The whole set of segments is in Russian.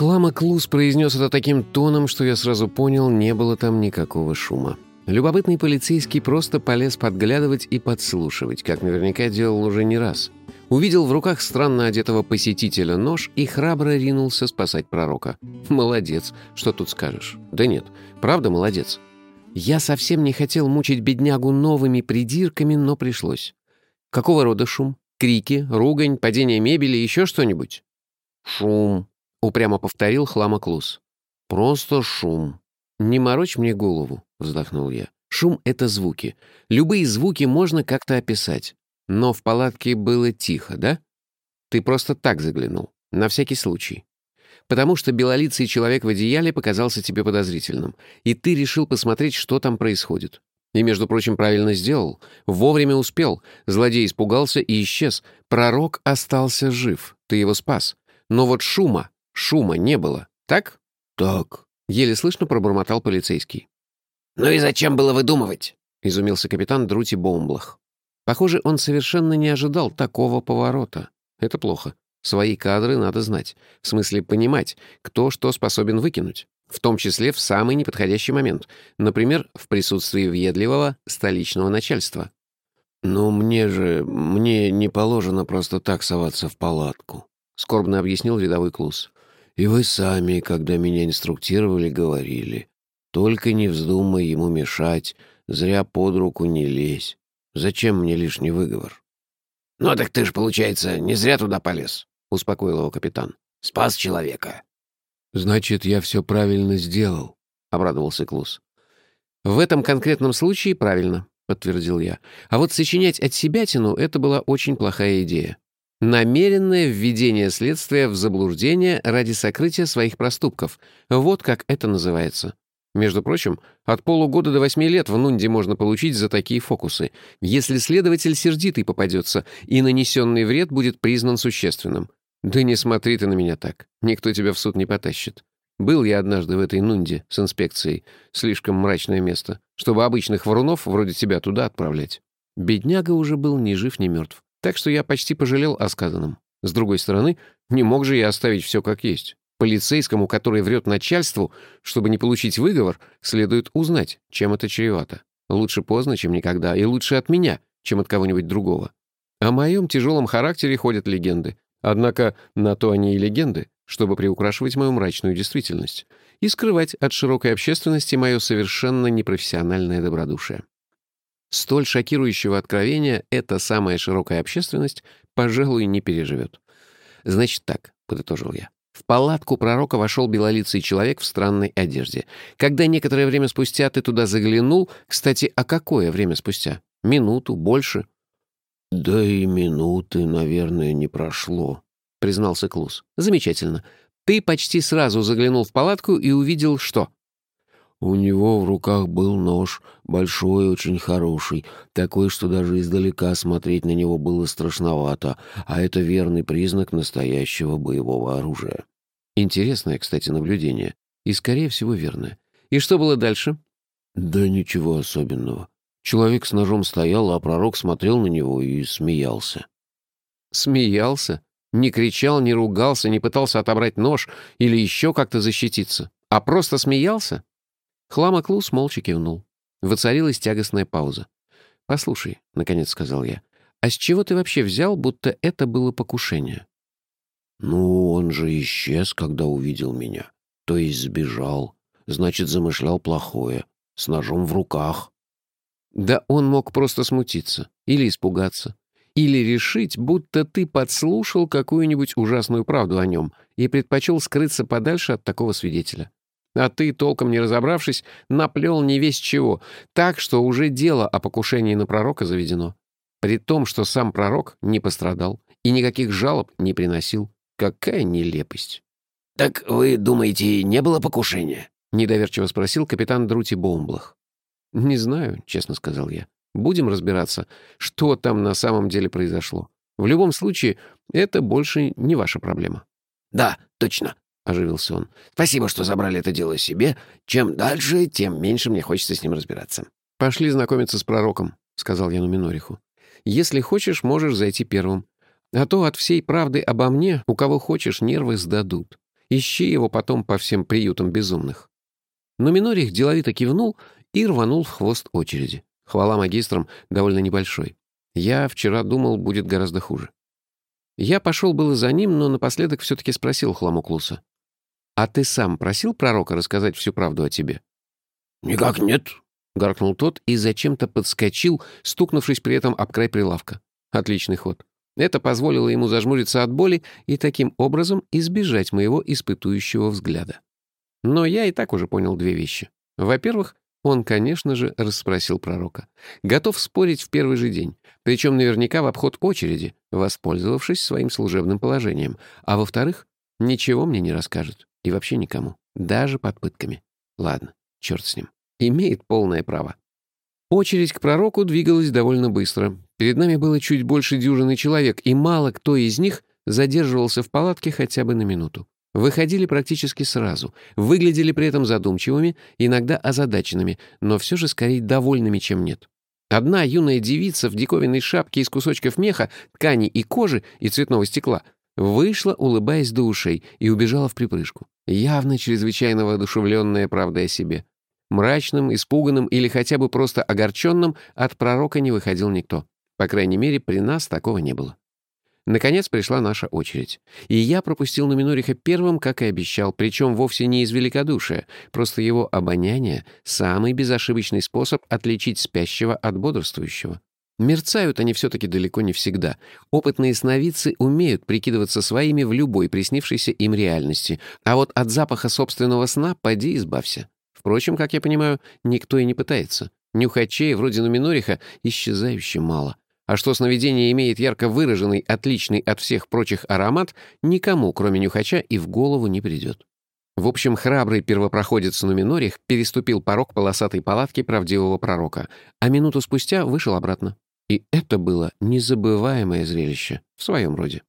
Хлама Клус произнес это таким тоном, что я сразу понял, не было там никакого шума. Любопытный полицейский просто полез подглядывать и подслушивать, как наверняка делал уже не раз. Увидел в руках странно одетого посетителя нож и храбро ринулся спасать пророка. Молодец, что тут скажешь? Да нет, правда молодец. Я совсем не хотел мучить беднягу новыми придирками, но пришлось. Какого рода шум? Крики, ругань, падение мебели, еще что-нибудь? «Шум», — упрямо повторил Хламоклус. «Просто шум». «Не морочь мне голову», — вздохнул я. «Шум — это звуки. Любые звуки можно как-то описать. Но в палатке было тихо, да? Ты просто так заглянул, на всякий случай. Потому что белолицый человек в одеяле показался тебе подозрительным, и ты решил посмотреть, что там происходит. И, между прочим, правильно сделал. Вовремя успел. Злодей испугался и исчез. Пророк остался жив. Ты его спас. Но вот шума, шума не было. Так? Так. Еле слышно пробормотал полицейский. «Ну и зачем было выдумывать?» — изумился капитан Друти Боумблах. Похоже, он совершенно не ожидал такого поворота. Это плохо. Свои кадры надо знать. В смысле, понимать, кто что способен выкинуть. В том числе в самый неподходящий момент. Например, в присутствии въедливого столичного начальства. «Но мне же... мне не положено просто так соваться в палатку», — скорбно объяснил рядовой Клус. И вы сами, когда меня инструктировали, говорили. Только не вздумай ему мешать, зря под руку не лезь. Зачем мне лишний выговор? «Ну так ты ж, получается, не зря туда полез», — успокоил его капитан. «Спас человека». «Значит, я все правильно сделал», — обрадовался Клус. «В этом конкретном случае правильно», — подтвердил я. «А вот сочинять от себя тяну — это была очень плохая идея. Намеренное введение следствия в заблуждение ради сокрытия своих проступков. Вот как это называется. Между прочим, от полугода до восьми лет в Нунде можно получить за такие фокусы, если следователь сердитый попадется, и нанесенный вред будет признан существенным. Да не смотри ты на меня так. Никто тебя в суд не потащит. Был я однажды в этой Нунде с инспекцией. Слишком мрачное место, чтобы обычных врунов вроде тебя туда отправлять. Бедняга уже был ни жив, ни мертв. Так что я почти пожалел о сказанном. С другой стороны, не мог же я оставить все как есть. Полицейскому, который врет начальству, чтобы не получить выговор, следует узнать, чем это чревато. Лучше поздно, чем никогда, и лучше от меня, чем от кого-нибудь другого. О моем тяжелом характере ходят легенды. Однако на то они и легенды, чтобы приукрашивать мою мрачную действительность и скрывать от широкой общественности мое совершенно непрофессиональное добродушие. Столь шокирующего откровения эта самая широкая общественность, пожалуй, не переживет. «Значит так», — подытожил я. В палатку пророка вошел белолицый человек в странной одежде. Когда некоторое время спустя ты туда заглянул, кстати, а какое время спустя? Минуту, больше? «Да и минуты, наверное, не прошло», — признался Клус. «Замечательно. Ты почти сразу заглянул в палатку и увидел что?» У него в руках был нож, большой, очень хороший, такой, что даже издалека смотреть на него было страшновато, а это верный признак настоящего боевого оружия. Интересное, кстати, наблюдение. И, скорее всего, верное. И что было дальше? Да ничего особенного. Человек с ножом стоял, а пророк смотрел на него и смеялся. Смеялся? Не кричал, не ругался, не пытался отобрать нож или еще как-то защититься, а просто смеялся? Хламоклус молча кивнул. Воцарилась тягостная пауза. «Послушай», — наконец сказал я, — «а с чего ты вообще взял, будто это было покушение?» «Ну, он же исчез, когда увидел меня. То есть сбежал. Значит, замышлял плохое. С ножом в руках». «Да он мог просто смутиться. Или испугаться. Или решить, будто ты подслушал какую-нибудь ужасную правду о нем и предпочел скрыться подальше от такого свидетеля. А ты, толком не разобравшись, наплел не весь чего, так что уже дело о покушении на пророка заведено. При том, что сам пророк не пострадал и никаких жалоб не приносил. Какая нелепость. «Так вы думаете, не было покушения?» — недоверчиво спросил капитан Друти Боумблах. «Не знаю», — честно сказал я. «Будем разбираться, что там на самом деле произошло. В любом случае, это больше не ваша проблема». «Да, точно. — оживился он. «Спасибо, что забрали это дело себе. Чем дальше, тем меньше мне хочется с ним разбираться». «Пошли знакомиться с пророком», — сказал я Нуминориху. «Если хочешь, можешь зайти первым. А то от всей правды обо мне, у кого хочешь, нервы сдадут. Ищи его потом по всем приютам безумных. Но Минорих деловито кивнул и рванул в хвост очереди. Хвала магистрам довольно небольшой. Я вчера думал, будет гораздо хуже. Я пошел было за ним, но напоследок все-таки спросил Хламуклуса. «А ты сам просил пророка рассказать всю правду о тебе?» «Никак нет», — гаркнул тот и зачем-то подскочил, стукнувшись при этом об край прилавка. Отличный ход. Это позволило ему зажмуриться от боли и таким образом избежать моего испытующего взгляда. Но я и так уже понял две вещи. Во-первых, он, конечно же, расспросил пророка. Готов спорить в первый же день, причем наверняка в обход очереди, воспользовавшись своим служебным положением. А во-вторых, ничего мне не расскажет. И вообще никому. Даже под пытками. Ладно, черт с ним. Имеет полное право. Очередь к пророку двигалась довольно быстро. Перед нами было чуть больше дюжины человек, и мало кто из них задерживался в палатке хотя бы на минуту. Выходили практически сразу, выглядели при этом задумчивыми, иногда озадаченными, но все же скорее довольными, чем нет. Одна юная девица в диковинной шапке из кусочков меха, ткани и кожи и цветного стекла вышла, улыбаясь до и убежала в припрыжку, явно чрезвычайно воодушевленная правдой о себе. Мрачным, испуганным или хотя бы просто огорченным от пророка не выходил никто. По крайней мере, при нас такого не было. Наконец пришла наша очередь. И я пропустил Нуминориха первым, как и обещал, причем вовсе не из великодушия, просто его обоняние — самый безошибочный способ отличить спящего от бодрствующего. Мерцают они все-таки далеко не всегда. Опытные сновидцы умеют прикидываться своими в любой приснившейся им реальности, а вот от запаха собственного сна поди избавься. Впрочем, как я понимаю, никто и не пытается. Нюхачей вроде Нуминориха исчезающе мало. А что сновидение имеет ярко выраженный, отличный от всех прочих аромат, никому, кроме нюхача, и в голову не придет. В общем, храбрый первопроходец Нуминорих переступил порог полосатой палатки правдивого пророка, а минуту спустя вышел обратно. И это было незабываемое зрелище в своем роде.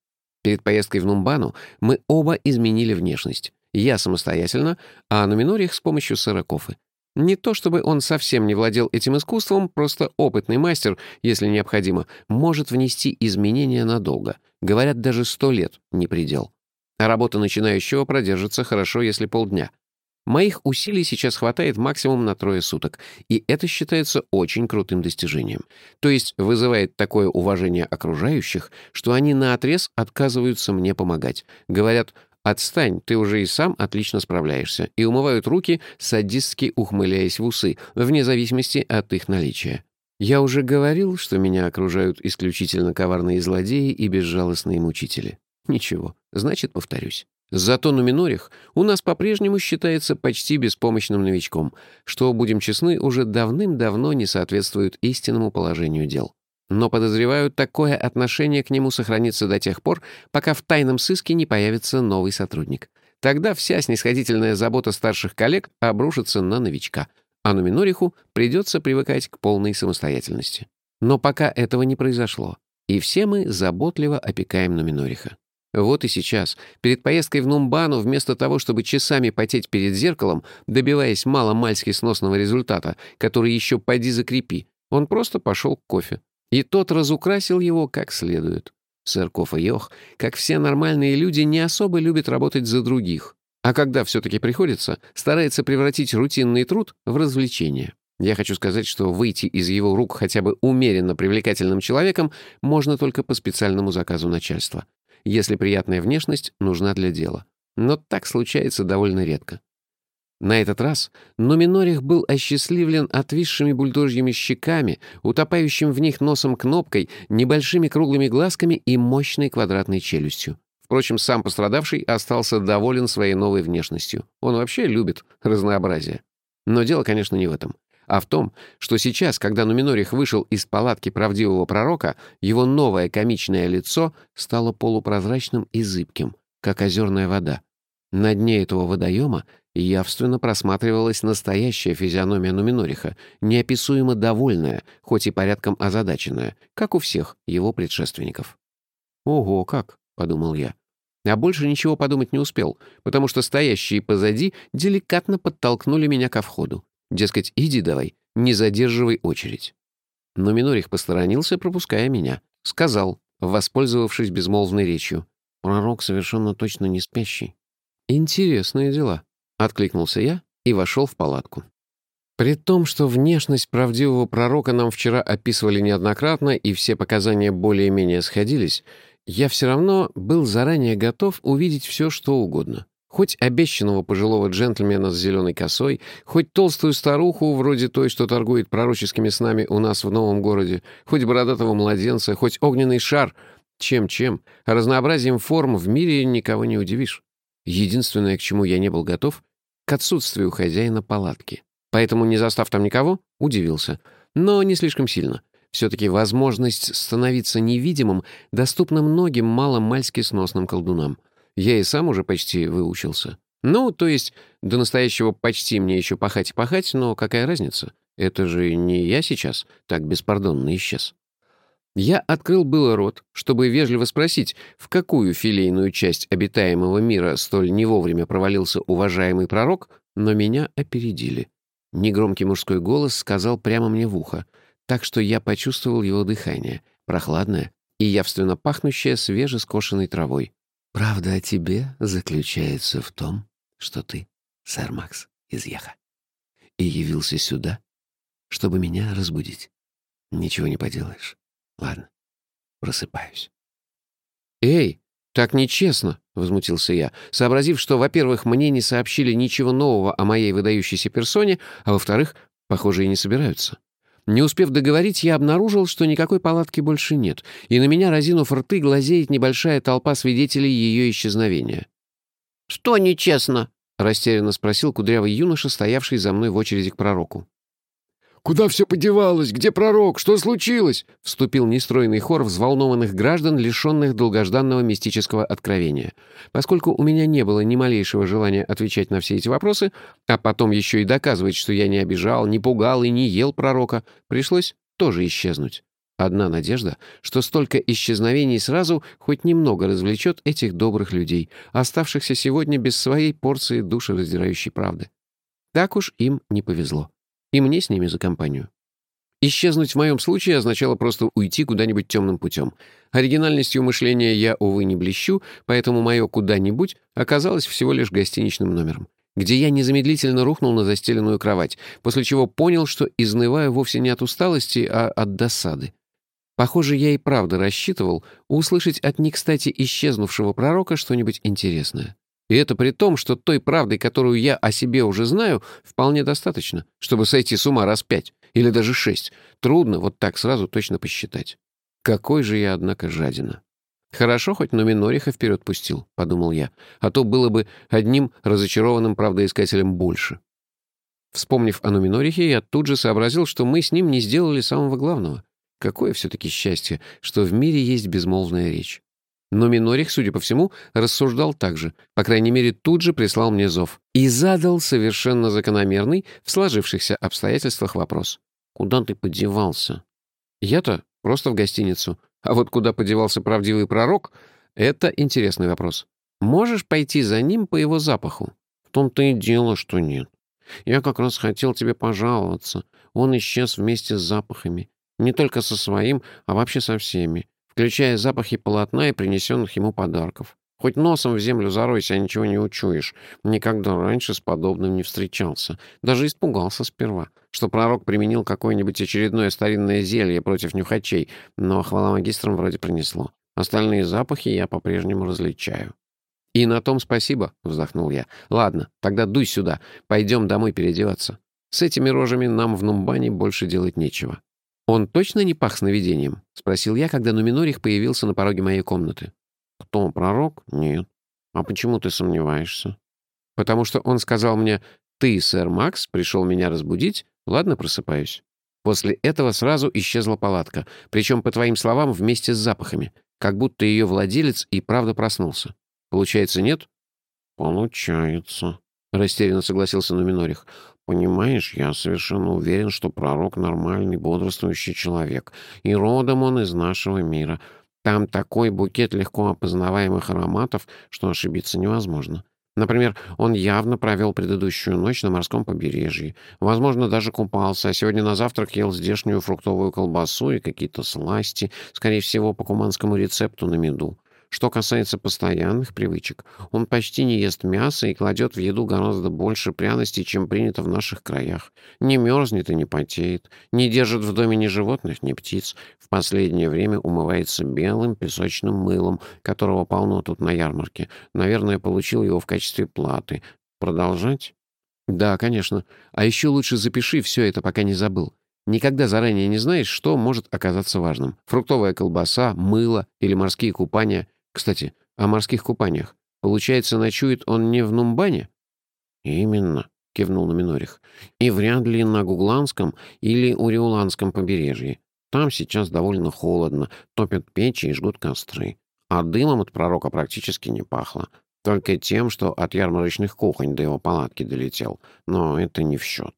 Перед поездкой в Нумбану мы оба изменили внешность. Я самостоятельно, а Нуминорих с помощью Саракофы. Не то чтобы он совсем не владел этим искусством, просто опытный мастер, если необходимо, может внести изменения надолго. Говорят, даже сто лет не предел. А работа начинающего продержится хорошо, если полдня. Моих усилий сейчас хватает максимум на трое суток, и это считается очень крутым достижением. То есть вызывает такое уважение окружающих, что они наотрез отказываются мне помогать. Говорят, «Отстань, ты уже и сам отлично справляешься», и умывают руки, садистски ухмыляясь в усы, вне зависимости от их наличия. Я уже говорил, что меня окружают исключительно коварные злодеи и безжалостные мучители. Ничего, значит, повторюсь. Зато Нуминорих у нас по-прежнему считается почти беспомощным новичком, что, будем честны, уже давным-давно не соответствует истинному положению дел но подозреваю, такое отношение к нему сохранится до тех пор, пока в тайном сыске не появится новый сотрудник. Тогда вся снисходительная забота старших коллег обрушится на новичка, а Нуминориху придется привыкать к полной самостоятельности. Но пока этого не произошло, и все мы заботливо опекаем Нуминориха. Вот и сейчас, перед поездкой в Нумбану, вместо того, чтобы часами потеть перед зеркалом, добиваясь мало-мальски сносного результата, который еще поди закрепи, он просто пошел к кофе. И тот разукрасил его как следует. Сырков и Йох, как все нормальные люди, не особо любят работать за других. А когда все-таки приходится, старается превратить рутинный труд в развлечение. Я хочу сказать, что выйти из его рук хотя бы умеренно привлекательным человеком можно только по специальному заказу начальства, если приятная внешность нужна для дела. Но так случается довольно редко. На этот раз Нуминорих был осчастливлен отвисшими бульдожьими щеками, утопающим в них носом кнопкой, небольшими круглыми глазками и мощной квадратной челюстью. Впрочем, сам пострадавший остался доволен своей новой внешностью. Он вообще любит разнообразие. Но дело, конечно, не в этом, а в том, что сейчас, когда Нуминорих вышел из палатки правдивого пророка, его новое комичное лицо стало полупрозрачным и зыбким, как озерная вода. На дне этого водоема явственно просматривалась настоящая физиономия Нуминориха, неописуемо довольная, хоть и порядком озадаченная, как у всех его предшественников. «Ого, как!» — подумал я. А больше ничего подумать не успел, потому что стоящие позади деликатно подтолкнули меня ко входу. Дескать, иди давай, не задерживай очередь. Но Минорих посторонился, пропуская меня. Сказал, воспользовавшись безмолвной речью. «Пророк совершенно точно не спящий. «Интересные дела», — откликнулся я и вошел в палатку. При том, что внешность правдивого пророка нам вчера описывали неоднократно и все показания более-менее сходились, я все равно был заранее готов увидеть все, что угодно. Хоть обещанного пожилого джентльмена с зеленой косой, хоть толстую старуху, вроде той, что торгует пророческими снами у нас в новом городе, хоть бородатого младенца, хоть огненный шар. Чем-чем, разнообразием форм в мире никого не удивишь. Единственное, к чему я не был готов — к отсутствию хозяина палатки. Поэтому, не застав там никого, удивился. Но не слишком сильно. Все-таки возможность становиться невидимым доступна многим маломальски сносным колдунам. Я и сам уже почти выучился. Ну, то есть, до настоящего почти мне еще пахать и пахать, но какая разница? Это же не я сейчас так беспардонно исчез. Я открыл было рот, чтобы вежливо спросить, в какую филейную часть обитаемого мира столь не вовремя провалился уважаемый пророк, но меня опередили. Негромкий мужской голос сказал прямо мне в ухо, так что я почувствовал его дыхание, прохладное и явственно пахнущее свежескошенной травой. «Правда о тебе заключается в том, что ты, сэр Макс из Яха, и явился сюда, чтобы меня разбудить. Ничего не поделаешь. Ладно, просыпаюсь». «Эй, так нечестно!» — возмутился я, сообразив, что, во-первых, мне не сообщили ничего нового о моей выдающейся персоне, а во-вторых, похоже, и не собираются. Не успев договорить, я обнаружил, что никакой палатки больше нет, и на меня, разинув рты, глазеет небольшая толпа свидетелей ее исчезновения. «Что нечестно?» — растерянно спросил кудрявый юноша, стоявший за мной в очереди к пророку. «Куда все подевалось? Где пророк? Что случилось?» — вступил нестройный хор взволнованных граждан, лишенных долгожданного мистического откровения. Поскольку у меня не было ни малейшего желания отвечать на все эти вопросы, а потом еще и доказывать, что я не обижал, не пугал и не ел пророка, пришлось тоже исчезнуть. Одна надежда, что столько исчезновений сразу хоть немного развлечет этих добрых людей, оставшихся сегодня без своей порции душераздирающей правды. Так уж им не повезло. И мне с ними за компанию. Исчезнуть в моем случае означало просто уйти куда-нибудь темным путем. Оригинальностью мышления я, увы, не блещу, поэтому мое «куда-нибудь» оказалось всего лишь гостиничным номером, где я незамедлительно рухнул на застеленную кровать, после чего понял, что изнываю вовсе не от усталости, а от досады. Похоже, я и правда рассчитывал услышать от не кстати исчезнувшего пророка что-нибудь интересное. И это при том, что той правды, которую я о себе уже знаю, вполне достаточно, чтобы сойти с ума раз пять или даже шесть. Трудно вот так сразу точно посчитать. Какой же я, однако, жадина. Хорошо, хоть Нуминориха вперед пустил, — подумал я, а то было бы одним разочарованным правдоискателем больше. Вспомнив о Нуминорихе, я тут же сообразил, что мы с ним не сделали самого главного. Какое все-таки счастье, что в мире есть безмолвная речь. Но Минорих, судя по всему, рассуждал так же, по крайней мере, тут же прислал мне зов и задал совершенно закономерный в сложившихся обстоятельствах вопрос. «Куда ты подевался?» «Я-то просто в гостиницу. А вот куда подевался правдивый пророк — это интересный вопрос. Можешь пойти за ним по его запаху?» «В том-то и дело, что нет. Я как раз хотел тебе пожаловаться. Он исчез вместе с запахами. Не только со своим, а вообще со всеми включая запахи полотна и принесенных ему подарков. Хоть носом в землю заройся, а ничего не учуешь. Никогда раньше с подобным не встречался. Даже испугался сперва, что пророк применил какое-нибудь очередное старинное зелье против нюхачей, но хвала магистрам вроде принесло. Остальные запахи я по-прежнему различаю. «И на том спасибо», — вздохнул я. «Ладно, тогда дуй сюда. Пойдем домой переодеваться. С этими рожами нам в Нумбане больше делать нечего». «Он точно не пах сновидением?» — спросил я, когда Нуминорих появился на пороге моей комнаты. «Кто, пророк? Нет. А почему ты сомневаешься?» «Потому что он сказал мне, ты, сэр Макс, пришел меня разбудить, ладно, просыпаюсь». После этого сразу исчезла палатка, причем, по твоим словам, вместе с запахами, как будто ее владелец и правда проснулся. Получается, нет? «Получается», — растерянно согласился Нуминорих. Понимаешь, я совершенно уверен, что пророк — нормальный, бодрствующий человек, и родом он из нашего мира. Там такой букет легко опознаваемых ароматов, что ошибиться невозможно. Например, он явно провел предыдущую ночь на морском побережье. Возможно, даже купался, а сегодня на завтрак ел здешнюю фруктовую колбасу и какие-то сласти, скорее всего, по куманскому рецепту на меду. Что касается постоянных привычек, он почти не ест мясо и кладет в еду гораздо больше пряностей, чем принято в наших краях. Не мерзнет и не потеет, не держит в доме ни животных, ни птиц. В последнее время умывается белым песочным мылом, которого полно тут на ярмарке. Наверное, получил его в качестве платы. Продолжать? Да, конечно. А еще лучше запиши все это, пока не забыл. Никогда заранее не знаешь, что может оказаться важным. Фруктовая колбаса, мыло или морские купания. Кстати, о морских купаниях. Получается, ночует он не в Нумбане? Именно, кивнул на Минорих. И вряд ли на Гугланском или Уриуланском побережье. Там сейчас довольно холодно, топят печи и жгут костры. А дымом от пророка практически не пахло. Только тем, что от ярмарочных кухонь до его палатки долетел. Но это не в счет.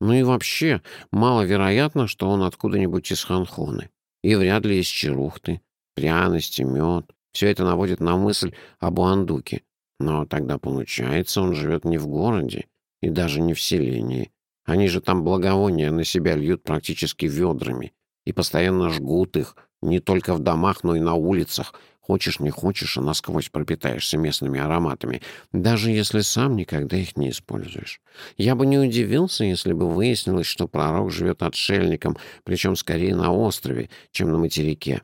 Ну и вообще, маловероятно, что он откуда-нибудь из Ханхоны. И вряд ли из Черухты. Пряности, мед. Все это наводит на мысль об Уандуке. Но тогда получается, он живет не в городе и даже не в селении. Они же там благовония на себя льют практически ведрами и постоянно жгут их, не только в домах, но и на улицах, Хочешь, не хочешь, а насквозь пропитаешься местными ароматами, даже если сам никогда их не используешь. Я бы не удивился, если бы выяснилось, что пророк живет отшельником, причем скорее на острове, чем на материке.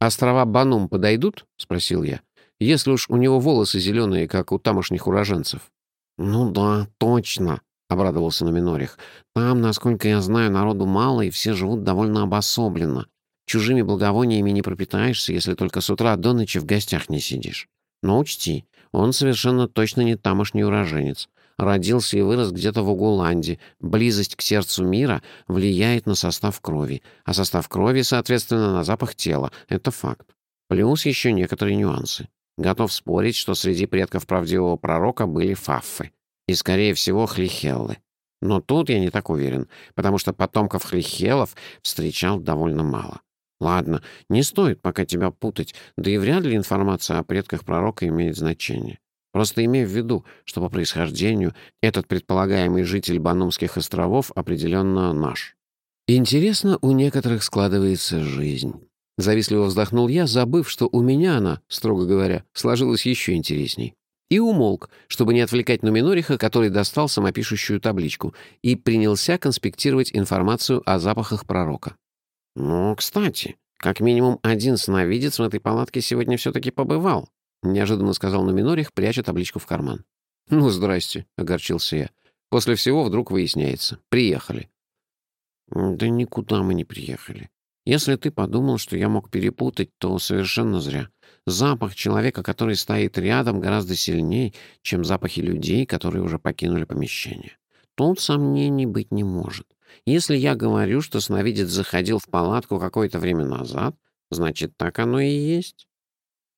«Острова Банум подойдут?» — спросил я. «Если уж у него волосы зеленые, как у тамошних уроженцев». «Ну да, точно», — обрадовался Номинорих. «Там, насколько я знаю, народу мало, и все живут довольно обособленно. Чужими благовониями не пропитаешься, если только с утра до ночи в гостях не сидишь. Но учти, он совершенно точно не тамошний уроженец. Родился и вырос где-то в Угуланде. Близость к сердцу мира влияет на состав крови, а состав крови, соответственно, на запах тела. Это факт. Плюс еще некоторые нюансы. Готов спорить, что среди предков правдивого пророка были фаффы. И, скорее всего, хлихеллы. Но тут я не так уверен, потому что потомков хлихелов встречал довольно мало. Ладно, не стоит пока тебя путать, да и вряд ли информация о предках пророка имеет значение. Просто имей в виду, что по происхождению этот предполагаемый житель Банумских островов определенно наш. Интересно, у некоторых складывается жизнь. Завистливо вздохнул я, забыв, что у меня она, строго говоря, сложилась еще интересней. И умолк, чтобы не отвлекать Нуминориха, который достал самопишущую табличку, и принялся конспектировать информацию о запахах пророка. «Ну, кстати, как минимум один сновидец в этой палатке сегодня все-таки побывал», — неожиданно сказал Номинорих, пряча табличку в карман. «Ну, здрасте», — огорчился я. «После всего вдруг выясняется. Приехали». «Да никуда мы не приехали. Если ты подумал, что я мог перепутать, то совершенно зря. Запах человека, который стоит рядом, гораздо сильнее, чем запахи людей, которые уже покинули помещение. Тут сомнений быть не может. Если я говорю, что сновидец заходил в палатку какое-то время назад, значит, так оно и есть.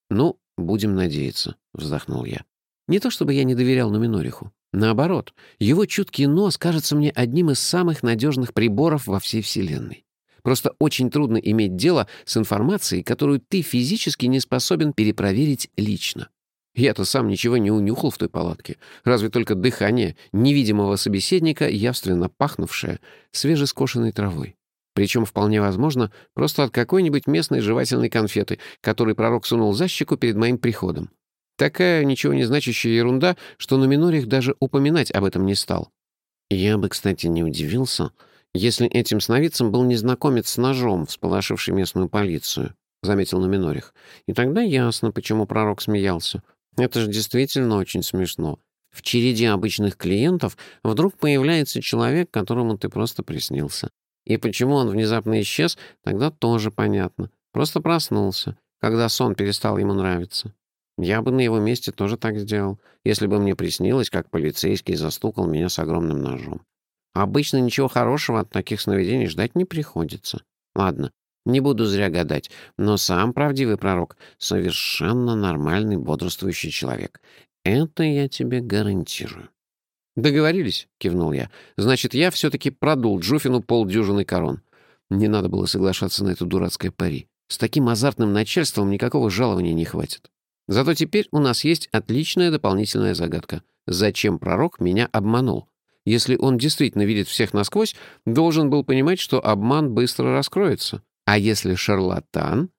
«Ну, будем надеяться», — вздохнул я. «Не то чтобы я не доверял Нуминориху. Наоборот, его чуткий нос кажется мне одним из самых надежных приборов во всей Вселенной. Просто очень трудно иметь дело с информацией, которую ты физически не способен перепроверить лично. Я-то сам ничего не унюхал в той палатке, разве только дыхание невидимого собеседника, явственно пахнувшее свежескошенной травой. Причем, вполне возможно, просто от какой-нибудь местной жевательной конфеты, которой пророк сунул за щеку перед моим приходом. Такая ничего не значащая ерунда, что на Минорих даже упоминать об этом не стал. Я бы, кстати, не удивился, если этим сновидцем был незнакомец с ножом, всполошивший местную полицию, — заметил на Минорих. И тогда ясно, почему пророк смеялся. Это же действительно очень смешно. В череде обычных клиентов вдруг появляется человек, которому ты просто приснился. И почему он внезапно исчез, тогда тоже понятно. Просто проснулся, когда сон перестал ему нравиться. Я бы на его месте тоже так сделал, если бы мне приснилось, как полицейский застукал меня с огромным ножом. Обычно ничего хорошего от таких сновидений ждать не приходится. Ладно, не буду зря гадать, но сам правдивый пророк — совершенно нормальный бодрствующий человек. Это я тебе гарантирую. «Договорились», — кивнул я. «Значит, я все-таки продул Джуфину полдюжины корон. Не надо было соглашаться на это дурацкое пари. С таким азартным начальством никакого жалования не хватит. Зато теперь у нас есть отличная дополнительная загадка. Зачем пророк меня обманул? Если он действительно видит всех насквозь, должен был понимать, что обман быстро раскроется. А если шарлатан?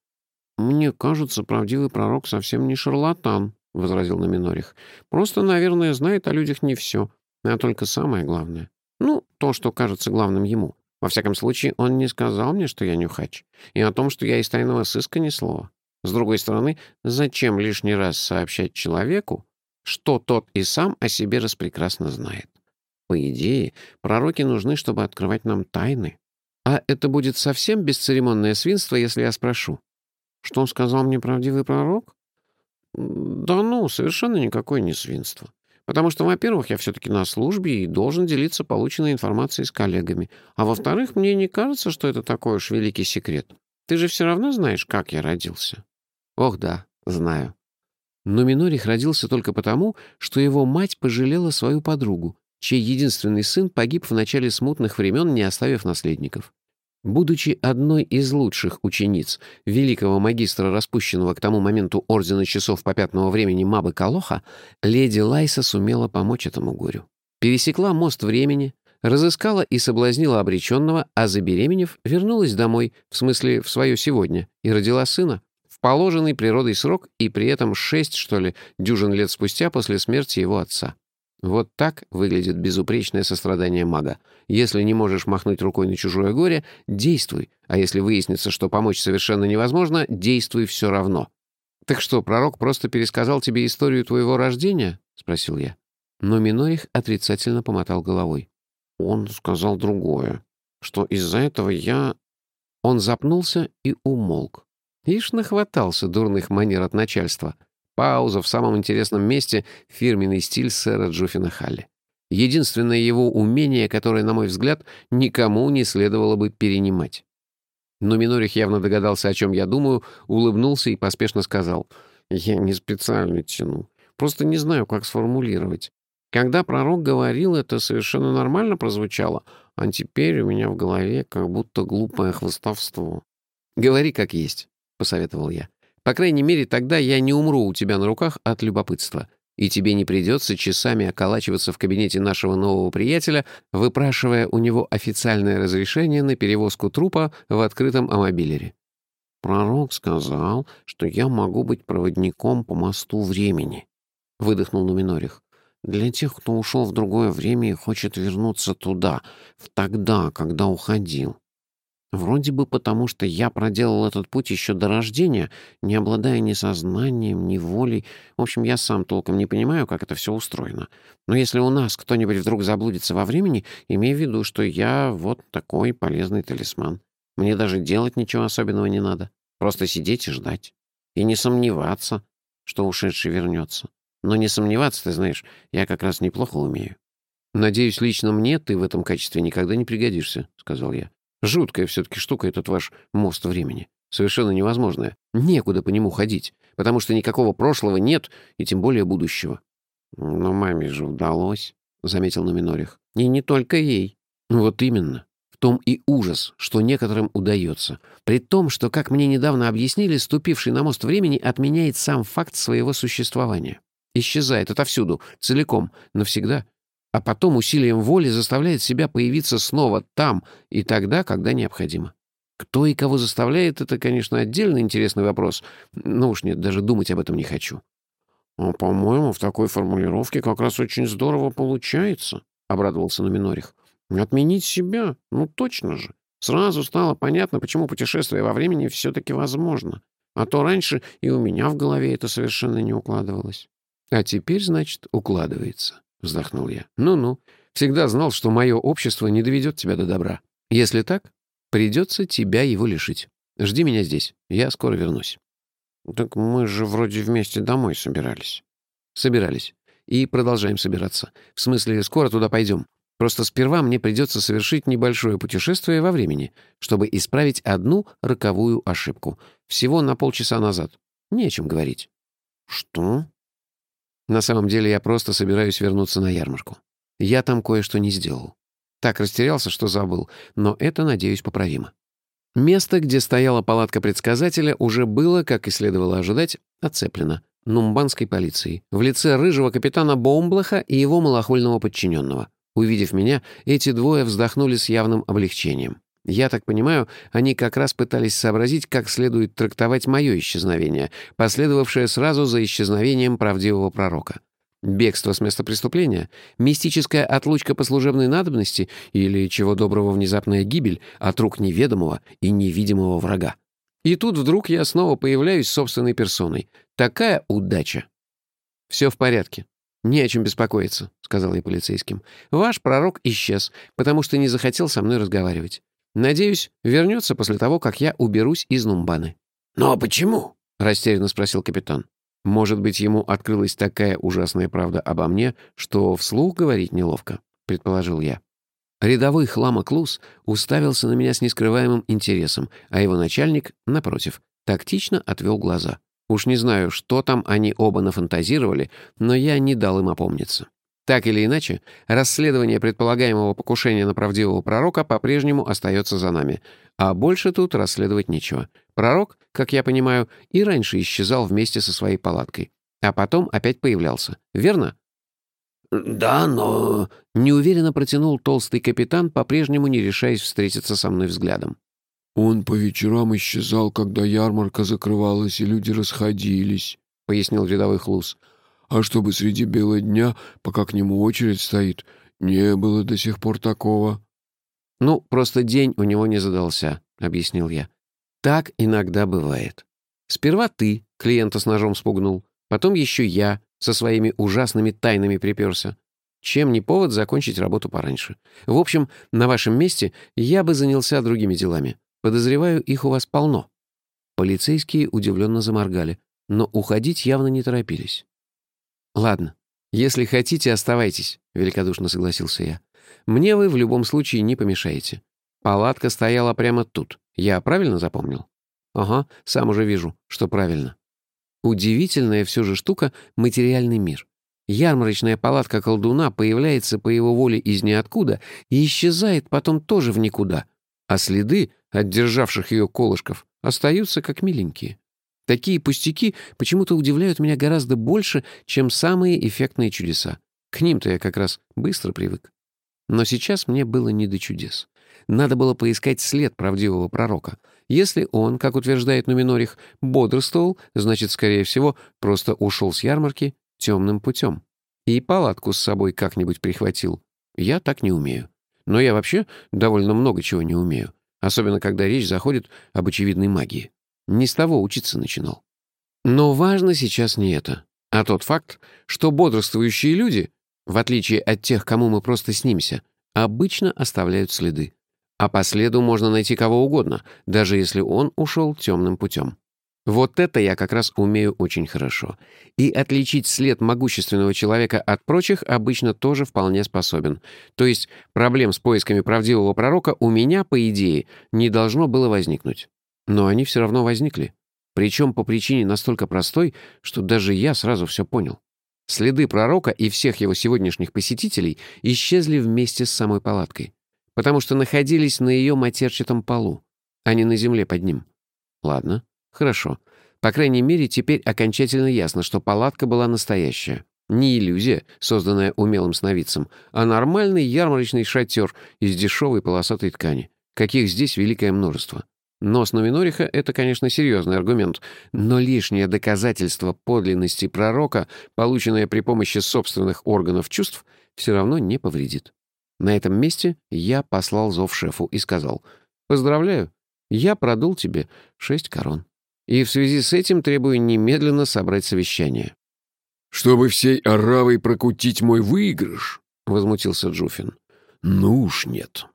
«Мне кажется, правдивый пророк совсем не шарлатан», — возразил Номинорих. «Просто, наверное, знает о людях не все, а только самое главное. Ну, то, что кажется главным ему. Во всяком случае, он не сказал мне, что я нюхач, и о том, что я из тайного сыска ни слова. С другой стороны, зачем лишний раз сообщать человеку, что тот и сам о себе распрекрасно знает? По идее, пророки нужны, чтобы открывать нам тайны. А это будет совсем бесцеремонное свинство, если я спрошу. Что сказал мне правдивый пророк? Да ну, совершенно никакое не свинство. Потому что, во-первых, я все-таки на службе и должен делиться полученной информацией с коллегами. А во-вторых, мне не кажется, что это такой уж великий секрет. Ты же все равно знаешь, как я родился. Ох да, знаю. Но Минорих родился только потому, что его мать пожалела свою подругу, чей единственный сын погиб в начале смутных времен, не оставив наследников. Будучи одной из лучших учениц великого магистра, распущенного к тому моменту Ордена Часов Попятного Времени Мабы Калоха, леди Лайса сумела помочь этому горю. Пересекла мост времени, разыскала и соблазнила обреченного, а забеременев, вернулась домой, в смысле, в свое сегодня, и родила сына, в положенный природой срок и при этом шесть, что ли, дюжин лет спустя после смерти его отца. Вот так выглядит безупречное сострадание мага. Если не можешь махнуть рукой на чужое горе, действуй, а если выяснится, что помочь совершенно невозможно, действуй все равно. «Так что, пророк просто пересказал тебе историю твоего рождения?» — спросил я. Но Минорих отрицательно помотал головой. «Он сказал другое, что из-за этого я...» Он запнулся и умолк. Ишь нахватался дурных манер от начальства — Пауза в самом интересном месте — фирменный стиль сэра Джуффина Халли. Единственное его умение, которое, на мой взгляд, никому не следовало бы перенимать. Но Минорих явно догадался, о чем я думаю, улыбнулся и поспешно сказал. «Я не специально тяну. Просто не знаю, как сформулировать. Когда пророк говорил, это совершенно нормально прозвучало, а теперь у меня в голове как будто глупое хвостовство». «Говори как есть», — посоветовал я. По крайней мере, тогда я не умру у тебя на руках от любопытства, и тебе не придется часами околачиваться в кабинете нашего нового приятеля, выпрашивая у него официальное разрешение на перевозку трупа в открытом амобилере. «Пророк сказал, что я могу быть проводником по мосту времени», — выдохнул Нуминорих. «Для тех, кто ушел в другое время и хочет вернуться туда, в тогда, когда уходил. Вроде бы потому, что я проделал этот путь еще до рождения, не обладая ни сознанием, ни волей. В общем, я сам толком не понимаю, как это все устроено. Но если у нас кто-нибудь вдруг заблудится во времени, имей в виду, что я вот такой полезный талисман. Мне даже делать ничего особенного не надо. Просто сидеть и ждать. И не сомневаться, что ушедший вернется. Но не сомневаться, ты знаешь, я как раз неплохо умею. «Надеюсь, лично мне ты в этом качестве никогда не пригодишься», — сказал я. Жуткая все-таки штука этот ваш мост времени. Совершенно невозможная. Некуда по нему ходить, потому что никакого прошлого нет, и тем более будущего. «Но маме же удалось», — заметил Номинорих. «И не только ей». «Вот именно. В том и ужас, что некоторым удается. При том, что, как мне недавно объяснили, ступивший на мост времени отменяет сам факт своего существования. Исчезает отовсюду, целиком, навсегда а потом усилием воли заставляет себя появиться снова там и тогда, когда необходимо. Кто и кого заставляет, это, конечно, отдельно интересный вопрос, но уж нет, даже думать об этом не хочу. «А, по-моему, в такой формулировке как раз очень здорово получается», — обрадовался Номинорих. «Отменить себя? Ну, точно же. Сразу стало понятно, почему путешествие во времени все-таки возможно. А то раньше и у меня в голове это совершенно не укладывалось. А теперь, значит, укладывается. — вздохнул я. «Ну-ну, всегда знал, что мое общество не доведет тебя до добра. Если так, придется тебя его лишить. Жди меня здесь, я скоро вернусь». «Так мы же вроде вместе домой собирались». «Собирались. И продолжаем собираться. В смысле, скоро туда пойдем. Просто сперва мне придется совершить небольшое путешествие во времени, чтобы исправить одну роковую ошибку. Всего на полчаса назад. Не о чем говорить». «Что?» На самом деле я просто собираюсь вернуться на ярмарку. Я там кое-что не сделал. Так растерялся, что забыл, но это, надеюсь, поправимо. Место, где стояла палатка предсказателя, уже было, как и следовало ожидать, оцеплено нумбанской полицией в лице рыжего капитана Боумблаха и его малохольного подчиненного. Увидев меня, эти двое вздохнули с явным облегчением. Я так понимаю, они как раз пытались сообразить, как следует трактовать мое исчезновение, последовавшее сразу за исчезновением правдивого пророка. Бегство с места преступления, мистическая отлучка по служебной надобности или, чего доброго, внезапная гибель от рук неведомого и невидимого врага. И тут вдруг я снова появляюсь собственной персоной. Такая удача. «Все в порядке. Не о чем беспокоиться», — сказал я полицейским. «Ваш пророк исчез, потому что не захотел со мной разговаривать. Надеюсь, вернется после того, как я уберусь из Нумбаны». «Но почему?» — растерянно спросил капитан. «Может быть, ему открылась такая ужасная правда обо мне, что вслух говорить неловко», — предположил я. Рядовой хлама Клус уставился на меня с нескрываемым интересом, а его начальник, напротив, тактично отвел глаза. Уж не знаю, что там они оба нафантазировали, но я не дал им опомниться. Так или иначе, расследование предполагаемого покушения на правдивого пророка по-прежнему остается за нами, а больше тут расследовать нечего. Пророк, как я понимаю, и раньше исчезал вместе со своей палаткой, а потом опять появлялся. Верно? «Да, но...» — неуверенно протянул толстый капитан, по-прежнему не решаясь встретиться со мной взглядом. «Он по вечерам исчезал, когда ярмарка закрывалась и люди расходились», — пояснил рядовой Хлус. «А чтобы среди бела дня, пока к нему очередь стоит, не было до сих пор такого». «Ну, просто день у него не задался», — объяснил я. «Так иногда бывает. Сперва ты клиента с ножом спугнул, потом еще я со своими ужасными тайнами приперся. Чем не повод закончить работу пораньше? В общем, на вашем месте я бы занялся другими делами. Подозреваю, их у вас полно». Полицейские удивленно заморгали, но уходить явно не торопились. «Ладно, если хотите, оставайтесь», — великодушно согласился я. «Мне вы в любом случае не помешаете. Палатка стояла прямо тут. Я правильно запомнил?» «Ага, сам уже вижу, что правильно». Удивительная все же штука — материальный мир. Ярмарочная палатка колдуна появляется по его воле из ниоткуда и исчезает потом тоже в никуда, а следы от державших ее колышков остаются как миленькие. Такие пустяки почему-то удивляют меня гораздо больше, чем самые эффектные чудеса. К ним-то я как раз быстро привык. Но сейчас мне было не до чудес. Надо было поискать след правдивого пророка. Если он, как утверждает Нуминорих, бодрствовал, значит, скорее всего, просто ушел с ярмарки темным путем. И палатку с собой как-нибудь прихватил. Я так не умею. Но я вообще довольно много чего не умею. Особенно, когда речь заходит об очевидной магии. Не с того учиться начинал. Но важно сейчас не это, а тот факт, что бодрствующие люди, в отличие от тех, кому мы просто снимся, обычно оставляют следы. А по следу можно найти кого угодно, даже если он ушел темным путем. Вот это я как раз умею очень хорошо. И отличить след могущественного человека от прочих обычно тоже вполне способен. То есть проблем с поисками правдивого пророка у меня, по идее, не должно было возникнуть. Но они все равно возникли. Причем по причине настолько простой, что даже я сразу все понял. Следы пророка и всех его сегодняшних посетителей исчезли вместе с самой палаткой, потому что находились на ее матерчатом полу, а не на земле под ним. Ладно, Хорошо. По крайней мере, теперь окончательно ясно, что палатка была настоящая. Не иллюзия, созданная умелым сновидцем, а нормальный ярмарочный шатер из дешевой полосатой ткани, каких здесь великое множество. Нос Новинориха — это, конечно, серьезный аргумент, но лишнее доказательство подлинности пророка, полученное при помощи собственных органов чувств, все равно не повредит. На этом месте я послал зов шефу и сказал, «Поздравляю, я продул тебе шесть корон» и в связи с этим требую немедленно собрать совещание». «Чтобы всей оравой прокутить мой выигрыш?» — возмутился Джуфин. «Ну уж нет».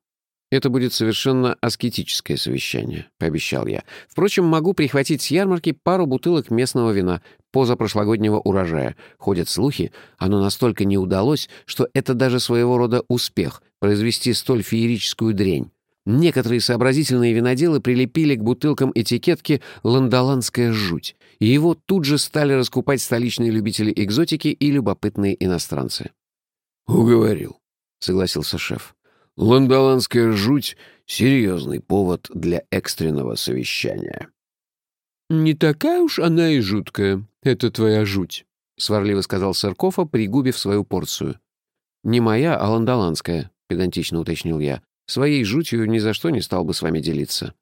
«Это будет совершенно аскетическое совещание», — пообещал я. «Впрочем, могу прихватить с ярмарки пару бутылок местного вина позапрошлогоднего урожая. Ходят слухи, оно настолько не удалось, что это даже своего рода успех — произвести столь феерическую дрень. Некоторые сообразительные виноделы прилепили к бутылкам этикетки «Ландоландская жуть», и его тут же стали раскупать столичные любители экзотики и любопытные иностранцы. «Уговорил», — согласился шеф. «Ландоландская жуть — серьезный повод для экстренного совещания». «Не такая уж она и жуткая, это твоя жуть», — сварливо сказал Сыркова, пригубив свою порцию. «Не моя, а ландоландская», — педантично уточнил я. Своей жутью ни за что не стал бы с вами делиться».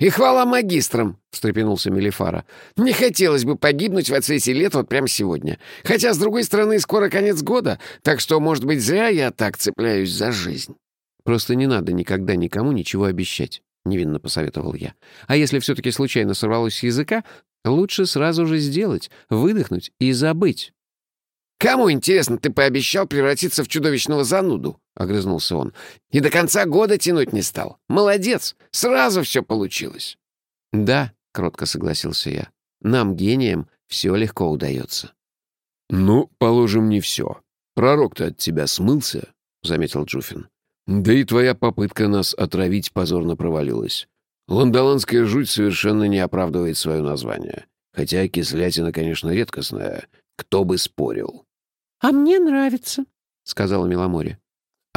«И хвала магистрам!» — встрепенулся Мелифара. «Не хотелось бы погибнуть в отсвете лет вот прямо сегодня. Хотя, с другой стороны, скоро конец года, так что, может быть, зря я так цепляюсь за жизнь». «Просто не надо никогда никому ничего обещать», — невинно посоветовал я. «А если все-таки случайно сорвалось с языка, лучше сразу же сделать, выдохнуть и забыть». «Кому, интересно, ты пообещал превратиться в чудовищного зануду?» — огрызнулся он. «И до конца года тянуть не стал. Молодец! Сразу все получилось!» «Да», — кротко согласился я. «Нам, гениям, все легко удается». «Ну, положим, не все. Пророк-то от тебя смылся», — заметил Джуфин. «Да и твоя попытка нас отравить позорно провалилась. Ландоланская жуть совершенно не оправдывает свое название. Хотя кислятина, конечно, редкостная. Кто бы спорил». «А мне нравится», — сказала Миломоре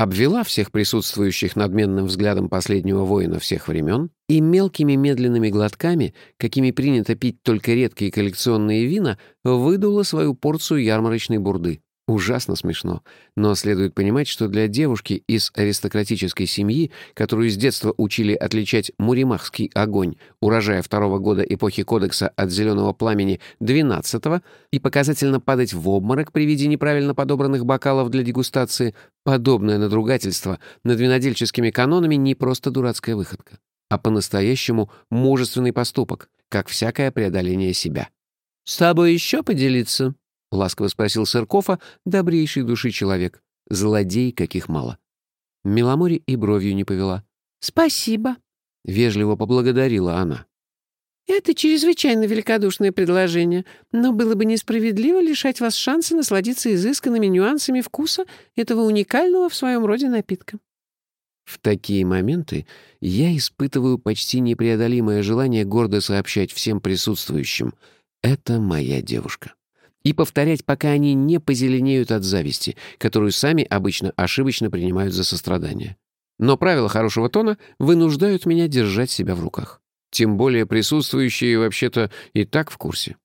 обвела всех присутствующих надменным взглядом последнего воина всех времен и мелкими медленными глотками, какими принято пить только редкие коллекционные вина, выдула свою порцию ярмарочной бурды. Ужасно смешно. Но следует понимать, что для девушки из аристократической семьи, которую с детства учили отличать муримахский огонь урожая второго года эпохи Кодекса от зеленого пламени двенадцатого и показательно падать в обморок при виде неправильно подобранных бокалов для дегустации, подобное надругательство над винодельческими канонами не просто дурацкая выходка, а по-настоящему мужественный поступок, как всякое преодоление себя. «С тобой еще поделиться?» — ласково спросил Сыркова, добрейший души человек. Злодей, каких мало. Миломори и бровью не повела. «Спасибо», — вежливо поблагодарила она. «Это чрезвычайно великодушное предложение, но было бы несправедливо лишать вас шанса насладиться изысканными нюансами вкуса этого уникального в своем роде напитка». В такие моменты я испытываю почти непреодолимое желание гордо сообщать всем присутствующим «это моя девушка» и повторять, пока они не позеленеют от зависти, которую сами обычно ошибочно принимают за сострадание. Но правила хорошего тона вынуждают меня держать себя в руках. Тем более присутствующие вообще-то и так в курсе.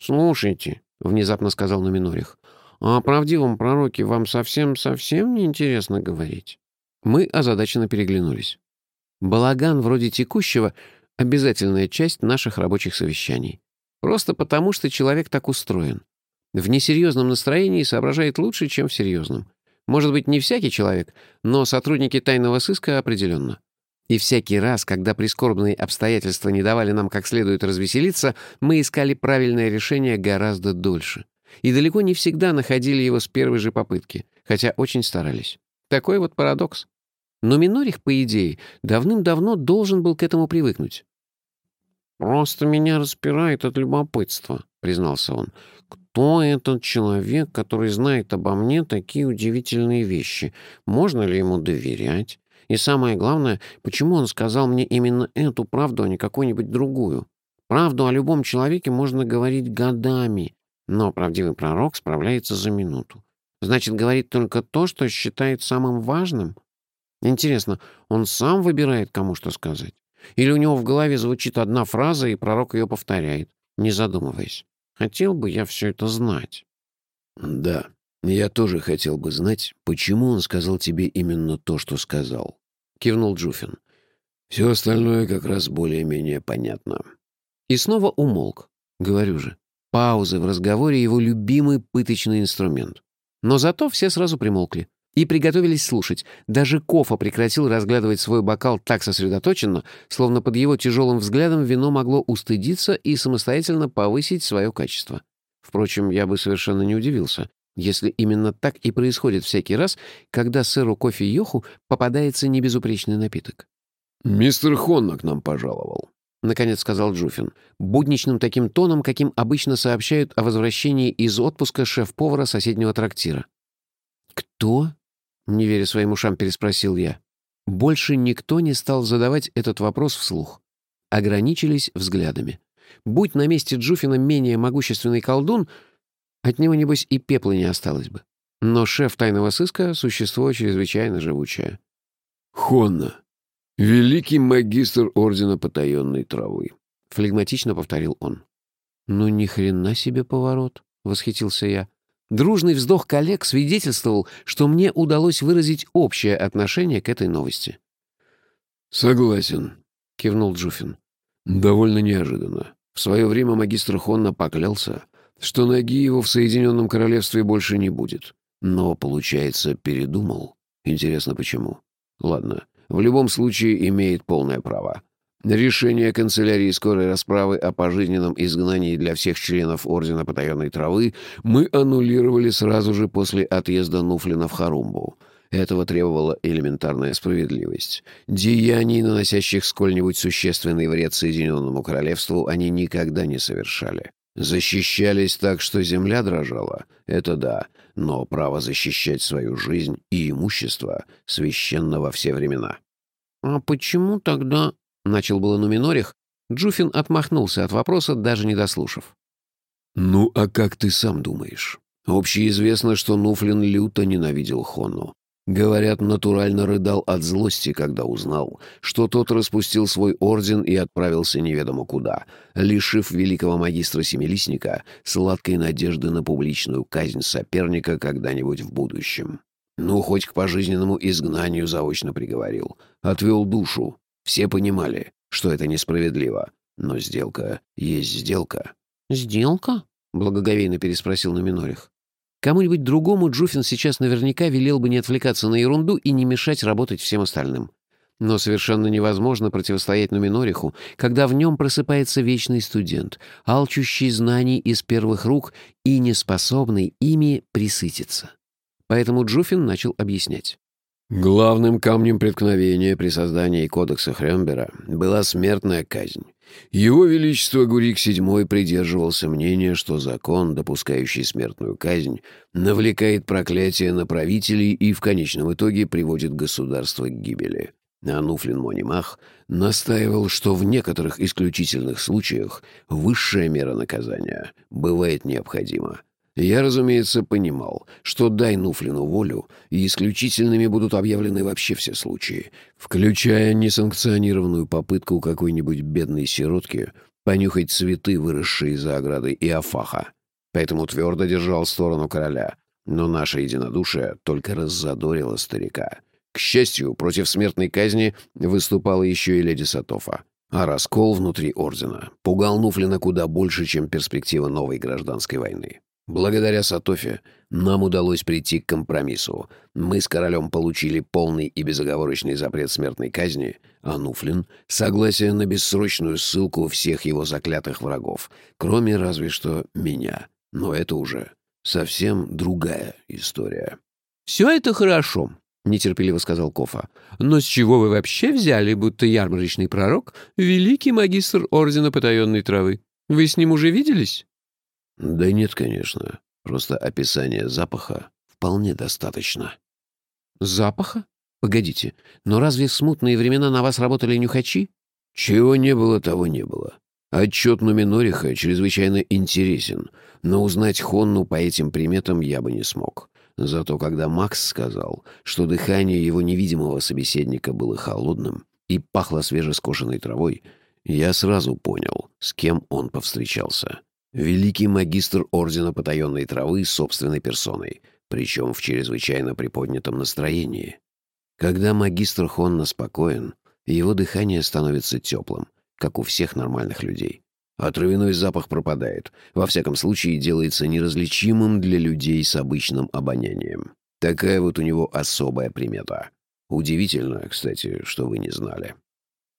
«Слушайте», — внезапно сказал Номинорих, «а о правдивом пророке вам совсем-совсем не интересно говорить?» Мы озадаченно переглянулись. Балаган вроде текущего — обязательная часть наших рабочих совещаний. Просто потому, что человек так устроен. В несерьезном настроении соображает лучше, чем в серьезном. Может быть, не всякий человек, но сотрудники тайного сыска определенно. И всякий раз, когда прискорбные обстоятельства не давали нам как следует развеселиться, мы искали правильное решение гораздо дольше. И далеко не всегда находили его с первой же попытки, хотя очень старались. Такой вот парадокс. Но Минорих, по идее, давным-давно должен был к этому привыкнуть. «Просто меня распирает от любопытства», — признался он. Кто этот человек, который знает обо мне такие удивительные вещи? Можно ли ему доверять? И самое главное, почему он сказал мне именно эту правду, а не какую-нибудь другую? Правду о любом человеке можно говорить годами, но правдивый пророк справляется за минуту. Значит, говорит только то, что считает самым важным? Интересно, он сам выбирает, кому что сказать? Или у него в голове звучит одна фраза, и пророк ее повторяет, не задумываясь? Хотел бы я все это знать. Да, я тоже хотел бы знать, почему он сказал тебе именно то, что сказал. Кивнул Джуфин. Все остальное как раз более-менее понятно. И снова умолк. Говорю же, паузы в разговоре — его любимый пыточный инструмент. Но зато все сразу примолкли и приготовились слушать. Даже Кофа прекратил разглядывать свой бокал так сосредоточенно, словно под его тяжелым взглядом вино могло устыдиться и самостоятельно повысить свое качество. Впрочем, я бы совершенно не удивился, если именно так и происходит всякий раз, когда сыру кофе Йоху попадается небезупречный напиток. «Мистер Хонна к нам пожаловал», — наконец сказал Джуфин, будничным таким тоном, каким обычно сообщают о возвращении из отпуска шеф-повара соседнего трактира. «Кто?» Не веря своим ушам, переспросил я. Больше никто не стал задавать этот вопрос вслух. Ограничились взглядами. Будь на месте Джуфина менее могущественный колдун, от него, небось, и пепла не осталось бы. Но шеф тайного сыска — существо чрезвычайно живучее. «Хонна, великий магистр Ордена Потаенной Травы», — флегматично повторил он. «Ну, ни хрена себе поворот», — восхитился я. Дружный вздох коллег свидетельствовал, что мне удалось выразить общее отношение к этой новости. «Согласен», — кивнул Джуфин. «Довольно неожиданно. В свое время магистр Хонна поклялся, что ноги его в Соединенном Королевстве больше не будет. Но, получается, передумал. Интересно, почему? Ладно, в любом случае имеет полное право. Решение канцелярии скорой расправы о пожизненном изгнании для всех членов Ордена Потаенной Травы мы аннулировали сразу же после отъезда Нуфлина в Харумбу. Этого требовала элементарная справедливость. Деяний, наносящих сколь-нибудь существенный вред Соединенному Королевству, они никогда не совершали. Защищались так, что земля дрожала, это да, но право защищать свою жизнь и имущество священно во все времена. «А почему тогда...» — начал было Нуминорих. Джуфин отмахнулся от вопроса, даже не дослушав. «Ну, а как ты сам думаешь? Общеизвестно, что Нуфлин люто ненавидел Хонну. Говорят, натурально рыдал от злости, когда узнал, что тот распустил свой орден и отправился неведомо куда, лишив великого магистра Семилистника сладкой надежды на публичную казнь соперника когда-нибудь в будущем. Ну, хоть к пожизненному изгнанию заочно приговорил. Отвел душу. Все понимали, что это несправедливо. Но сделка есть сделка. «Сделка?» — благоговейно переспросил Номинорих. Кому-нибудь другому Джуфин сейчас наверняка велел бы не отвлекаться на ерунду и не мешать работать всем остальным. Но совершенно невозможно противостоять Нуминориху, когда в нем просыпается вечный студент, алчущий знаний из первых рук и неспособный ими присытиться. Поэтому Джуфин начал объяснять. Главным камнем преткновения при создании кодекса Хрембера была смертная казнь. Его Величество Гурик VII придерживался мнения, что закон, допускающий смертную казнь, навлекает проклятие на правителей и в конечном итоге приводит государство к гибели. А Нуфлин Монимах настаивал, что в некоторых исключительных случаях высшая мера наказания бывает необходима. Я, разумеется, понимал, что дай Нуфлину волю, и исключительными будут объявлены вообще все случаи, включая несанкционированную попытку какой-нибудь бедной сиротки понюхать цветы, выросшие за оградой Иофаха. Поэтому твердо держал сторону короля, но наше единодушие только раззадорило старика. К счастью, против смертной казни выступала еще и леди Сатофа. А раскол внутри ордена пугал Нуфлина куда больше, чем перспектива новой гражданской войны. Благодаря Сатофе нам удалось прийти к компромиссу. Мы с королем получили полный и безоговорочный запрет смертной казни, а Нуфлин — согласие на бессрочную ссылку всех его заклятых врагов, кроме разве что меня. Но это уже совсем другая история. «Все это хорошо», — нетерпеливо сказал Кофа. «Но с чего вы вообще взяли, будто ярмарочный пророк — великий магистр Ордена Потаенной Травы? Вы с ним уже виделись?» Да нет, конечно. Просто описание запаха вполне достаточно. Запаха? Погодите, но разве в смутные времена на вас работали нюхачи? Чего не было, того не было. Отчет Нуминориха чрезвычайно интересен, но узнать Хонну по этим приметам я бы не смог. Зато когда Макс сказал, что дыхание его невидимого собеседника было холодным и пахло свежескошенной травой, я сразу понял, с кем он повстречался. Великий магистр Ордена Потаенной Травы собственной персоной, причем в чрезвычайно приподнятом настроении. Когда магистр Хонна спокоен, его дыхание становится теплым, как у всех нормальных людей. А травяной запах пропадает, во всяком случае делается неразличимым для людей с обычным обонянием. Такая вот у него особая примета. Удивительно, кстати, что вы не знали.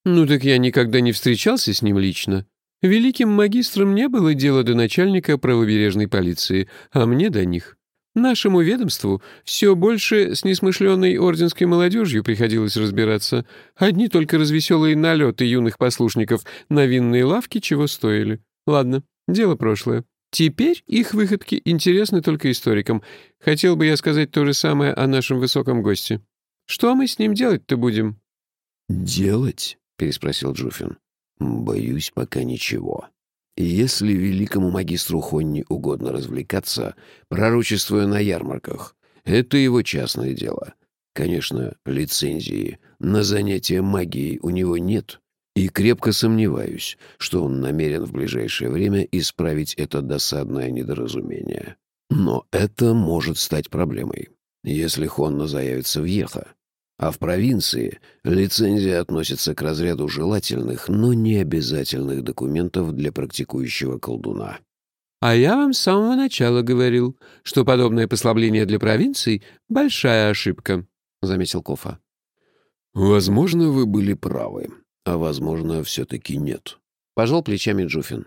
«Ну так я никогда не встречался с ним лично», Великим магистрам не было дела до начальника правобережной полиции, а мне до них. Нашему ведомству все больше с несмышленной орденской молодежью приходилось разбираться. Одни только развеселые налеты юных послушников на винные лавки чего стоили. Ладно, дело прошлое. Теперь их выходки интересны только историкам. Хотел бы я сказать то же самое о нашем высоком госте. Что мы с ним делать-то будем?» «Делать?» — переспросил Джуфин. Боюсь, пока ничего. Если великому магистру Хонни угодно развлекаться, пророчествуя на ярмарках, это его частное дело. Конечно, лицензии на занятие магией у него нет, и крепко сомневаюсь, что он намерен в ближайшее время исправить это досадное недоразумение. Но это может стать проблемой, если Хонна заявится в Еха. А в провинции лицензия относится к разряду желательных, но не обязательных документов для практикующего колдуна. А я вам с самого начала говорил, что подобное послабление для провинций — большая ошибка, — заметил Кофа. Возможно, вы были правы, а возможно, все-таки нет. Пожал плечами Джуфин.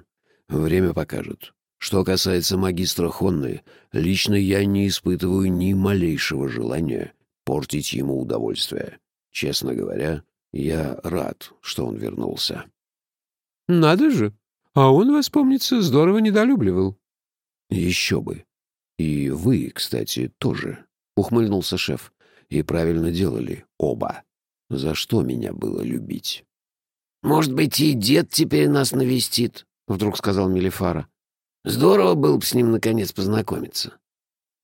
Время покажет. Что касается магистра Хонны, лично я не испытываю ни малейшего желания портить ему удовольствие. Честно говоря, я рад, что он вернулся. «Надо же! А он вас, помнится, здорово недолюбливал». «Еще бы. И вы, кстати, тоже», — ухмыльнулся шеф. «И правильно делали, оба. За что меня было любить?» «Может быть, и дед теперь нас навестит», — вдруг сказал Мелифара. «Здорово было бы с ним наконец познакомиться».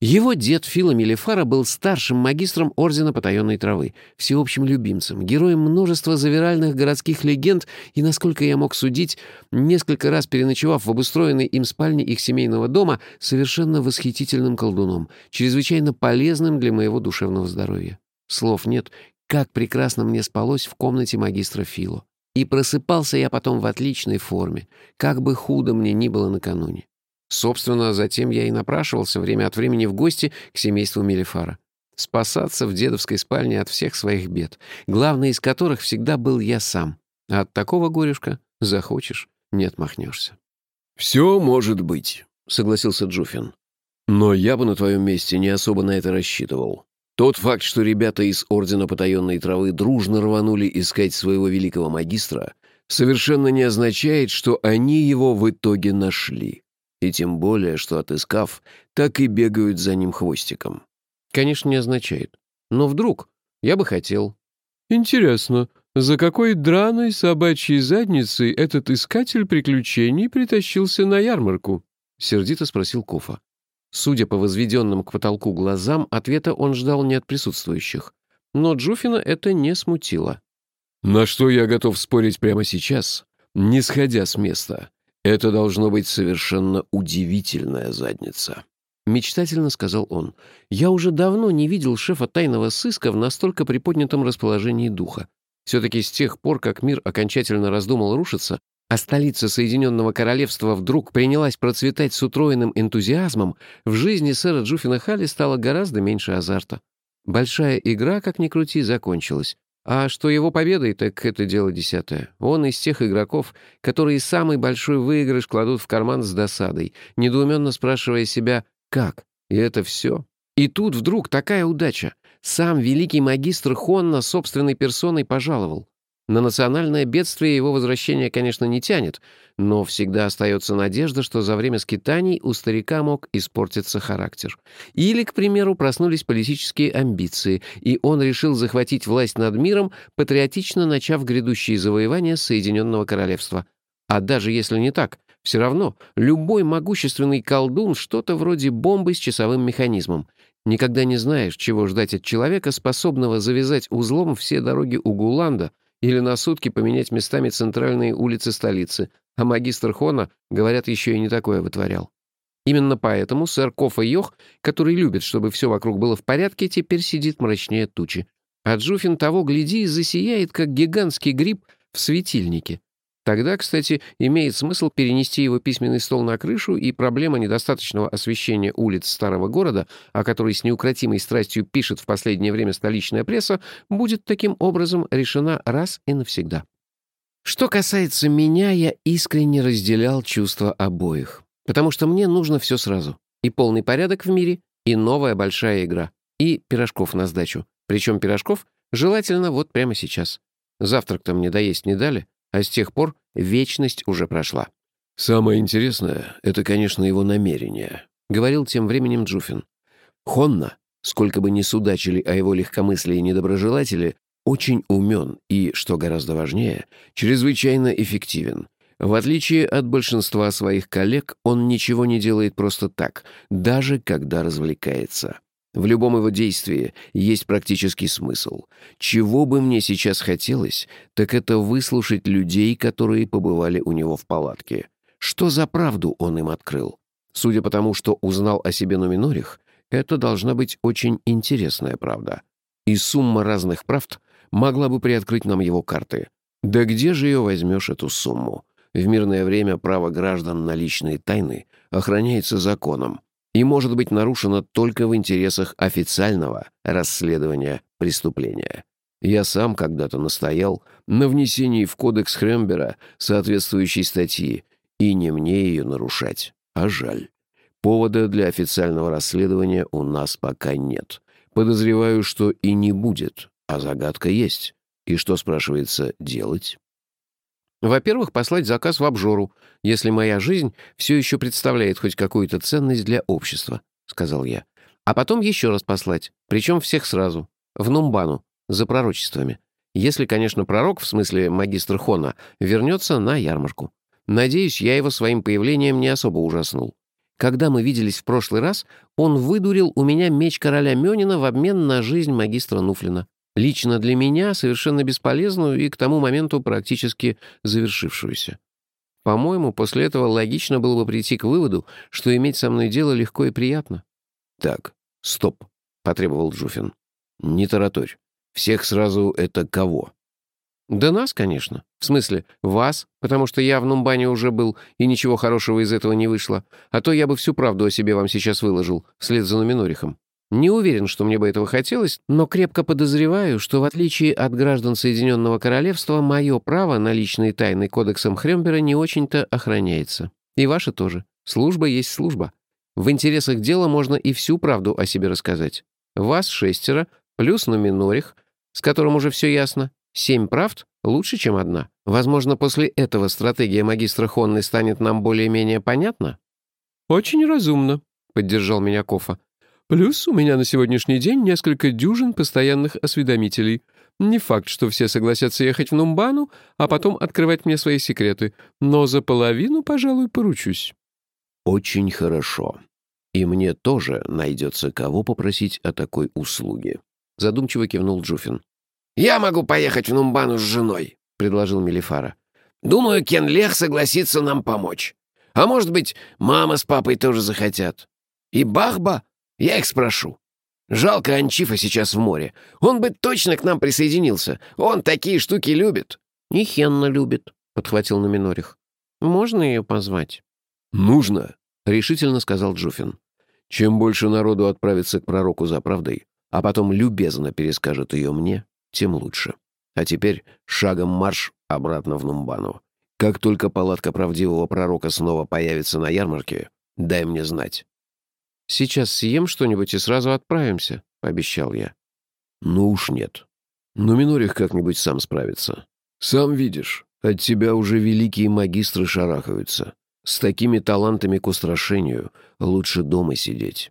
Его дед Фила Мелифара был старшим магистром Ордена Потаенной Травы, всеобщим любимцем, героем множества завиральных городских легенд и, насколько я мог судить, несколько раз переночевав в обустроенной им спальне их семейного дома, совершенно восхитительным колдуном, чрезвычайно полезным для моего душевного здоровья. Слов нет, как прекрасно мне спалось в комнате магистра Фило. И просыпался я потом в отличной форме, как бы худо мне ни было накануне. Собственно, затем я и напрашивался время от времени в гости к семейству Мелифара. Спасаться в дедовской спальне от всех своих бед, главный из которых всегда был я сам. А от такого горюшка захочешь, не отмахнешься. «Все может быть», — согласился Джуфин. «Но я бы на твоем месте не особо на это рассчитывал. Тот факт, что ребята из Ордена Потаенной Травы дружно рванули искать своего великого магистра, совершенно не означает, что они его в итоге нашли. И тем более, что отыскав, так и бегают за ним хвостиком. Конечно, не означает. Но вдруг я бы хотел. Интересно, за какой драной собачьей задницей этот искатель приключений притащился на ярмарку? Сердито спросил Кофа. Судя по возведенным к потолку глазам, ответа он ждал не от присутствующих. Но Джуфина это не смутило. «На что я готов спорить прямо сейчас, не сходя с места?» «Это должно быть совершенно удивительная задница», — мечтательно сказал он. «Я уже давно не видел шефа тайного сыска в настолько приподнятом расположении духа. Все-таки с тех пор, как мир окончательно раздумал рушиться, а столица Соединенного Королевства вдруг принялась процветать с утроенным энтузиазмом, в жизни сэра Джуффина Халли стало гораздо меньше азарта. Большая игра, как ни крути, закончилась. А что его победой, так это дело десятое. Он из тех игроков, которые самый большой выигрыш кладут в карман с досадой, недоуменно спрашивая себя «как?». И это все. И тут вдруг такая удача. Сам великий магистр Хонна собственной персоной пожаловал. На национальное бедствие его возвращение, конечно, не тянет, но всегда остается надежда, что за время скитаний у старика мог испортиться характер. Или, к примеру, проснулись политические амбиции, и он решил захватить власть над миром, патриотично начав грядущие завоевания Соединенного Королевства. А даже если не так, все равно любой могущественный колдун что-то вроде бомбы с часовым механизмом. Никогда не знаешь, чего ждать от человека, способного завязать узлом все дороги Угуланда — или на сутки поменять местами центральные улицы столицы, а магистр Хона, говорят, еще и не такое вытворял. Именно поэтому сэр Кофа Йох, который любит, чтобы все вокруг было в порядке, теперь сидит мрачнее тучи. А Джуфин того, гляди, засияет, как гигантский гриб в светильнике. Тогда, кстати, имеет смысл перенести его письменный стол на крышу, и проблема недостаточного освещения улиц старого города, о которой с неукротимой страстью пишет в последнее время столичная пресса, будет таким образом решена раз и навсегда. Что касается меня, я искренне разделял чувства обоих, потому что мне нужно все сразу. И полный порядок в мире, и новая большая игра, и пирожков на сдачу. Причем пирожков желательно вот прямо сейчас. Завтрак-то мне доесть не дали, а с тех пор вечность уже прошла. «Самое интересное — это, конечно, его намерение», — говорил тем временем Джуфин. «Хонна, сколько бы ни судачили о его легкомыслии и недоброжелатели, очень умен и, что гораздо важнее, чрезвычайно эффективен. В отличие от большинства своих коллег, он ничего не делает просто так, даже когда развлекается. В любом его действии есть практический смысл. Чего бы мне сейчас хотелось, так это выслушать людей, которые побывали у него в палатке. Что за правду он им открыл? Судя по тому, что узнал о себе Нуминорих, это должна быть очень интересная правда. И сумма разных правд могла бы приоткрыть нам его карты. Да где же ее возьмешь, эту сумму? В мирное время право граждан на личные тайны охраняется законом и может быть нарушено только в интересах официального расследования преступления. Я сам когда-то настоял на внесении в кодекс Хрембера соответствующей статьи, и не мне ее нарушать, а жаль. Повода для официального расследования у нас пока нет. Подозреваю, что и не будет, а загадка есть. И что, спрашивается, делать? Во-первых, послать заказ в обжору, если моя жизнь все еще представляет хоть какую-то ценность для общества, сказал я. А потом еще раз послать, причем всех сразу, в Нумбану, за пророчествами. Если, конечно, пророк, в смысле магистр Хона, вернется на ярмарку. Надеюсь, я его своим появлением не особо ужаснул. Когда мы виделись в прошлый раз, он выдурил у меня меч короля Мёнина в обмен на жизнь магистра Нуфлина. Лично для меня совершенно бесполезную и к тому моменту практически завершившуюся. По-моему, после этого логично было бы прийти к выводу, что иметь со мной дело легко и приятно. «Так, стоп», — потребовал Джуфин. «Не тараторь. Всех сразу это кого?» «Да нас, конечно. В смысле, вас, потому что я в Нумбане уже был, и ничего хорошего из этого не вышло. А то я бы всю правду о себе вам сейчас выложил, вслед за Нуминорихом. Не уверен, что мне бы этого хотелось, но крепко подозреваю, что в отличие от граждан Соединенного Королевства, мое право на личные тайны кодексом Хрембера не очень-то охраняется. И ваше тоже. Служба есть служба. В интересах дела можно и всю правду о себе рассказать. Вас шестеро, плюс Нуминорих, с которым уже все ясно, Семь правд лучше, чем одна. Возможно, после этого стратегия магистра Хонны станет нам более-менее понятна?» «Очень разумно», — поддержал меня Кофа. «Плюс у меня на сегодняшний день несколько дюжин постоянных осведомителей. Не факт, что все согласятся ехать в Нумбану, а потом открывать мне свои секреты, но за половину, пожалуй, поручусь». «Очень хорошо. И мне тоже найдется кого попросить о такой услуге», — задумчиво кивнул Джуфин. «Я могу поехать в Нумбану с женой», — предложил Мелифара. «Думаю, Кен Лех согласится нам помочь. А может быть, мама с папой тоже захотят. И Бахба? Я их спрошу. Жалко, Анчифа сейчас в море. Он бы точно к нам присоединился. Он такие штуки любит». «И Хенна любит», — подхватил Номинорих. «Можно ее позвать?» «Нужно», — решительно сказал Джуфин. «Чем больше народу отправится к пророку за правдой, а потом любезно перескажет ее мне, тем лучше. А теперь шагом марш обратно в Нумбану. Как только палатка правдивого пророка снова появится на ярмарке, дай мне знать». «Сейчас съем что-нибудь и сразу отправимся», — пообещал я. «Ну уж нет. Но Минорих как-нибудь сам справится. Сам видишь, от тебя уже великие магистры шарахаются. С такими талантами к устрашению лучше дома сидеть».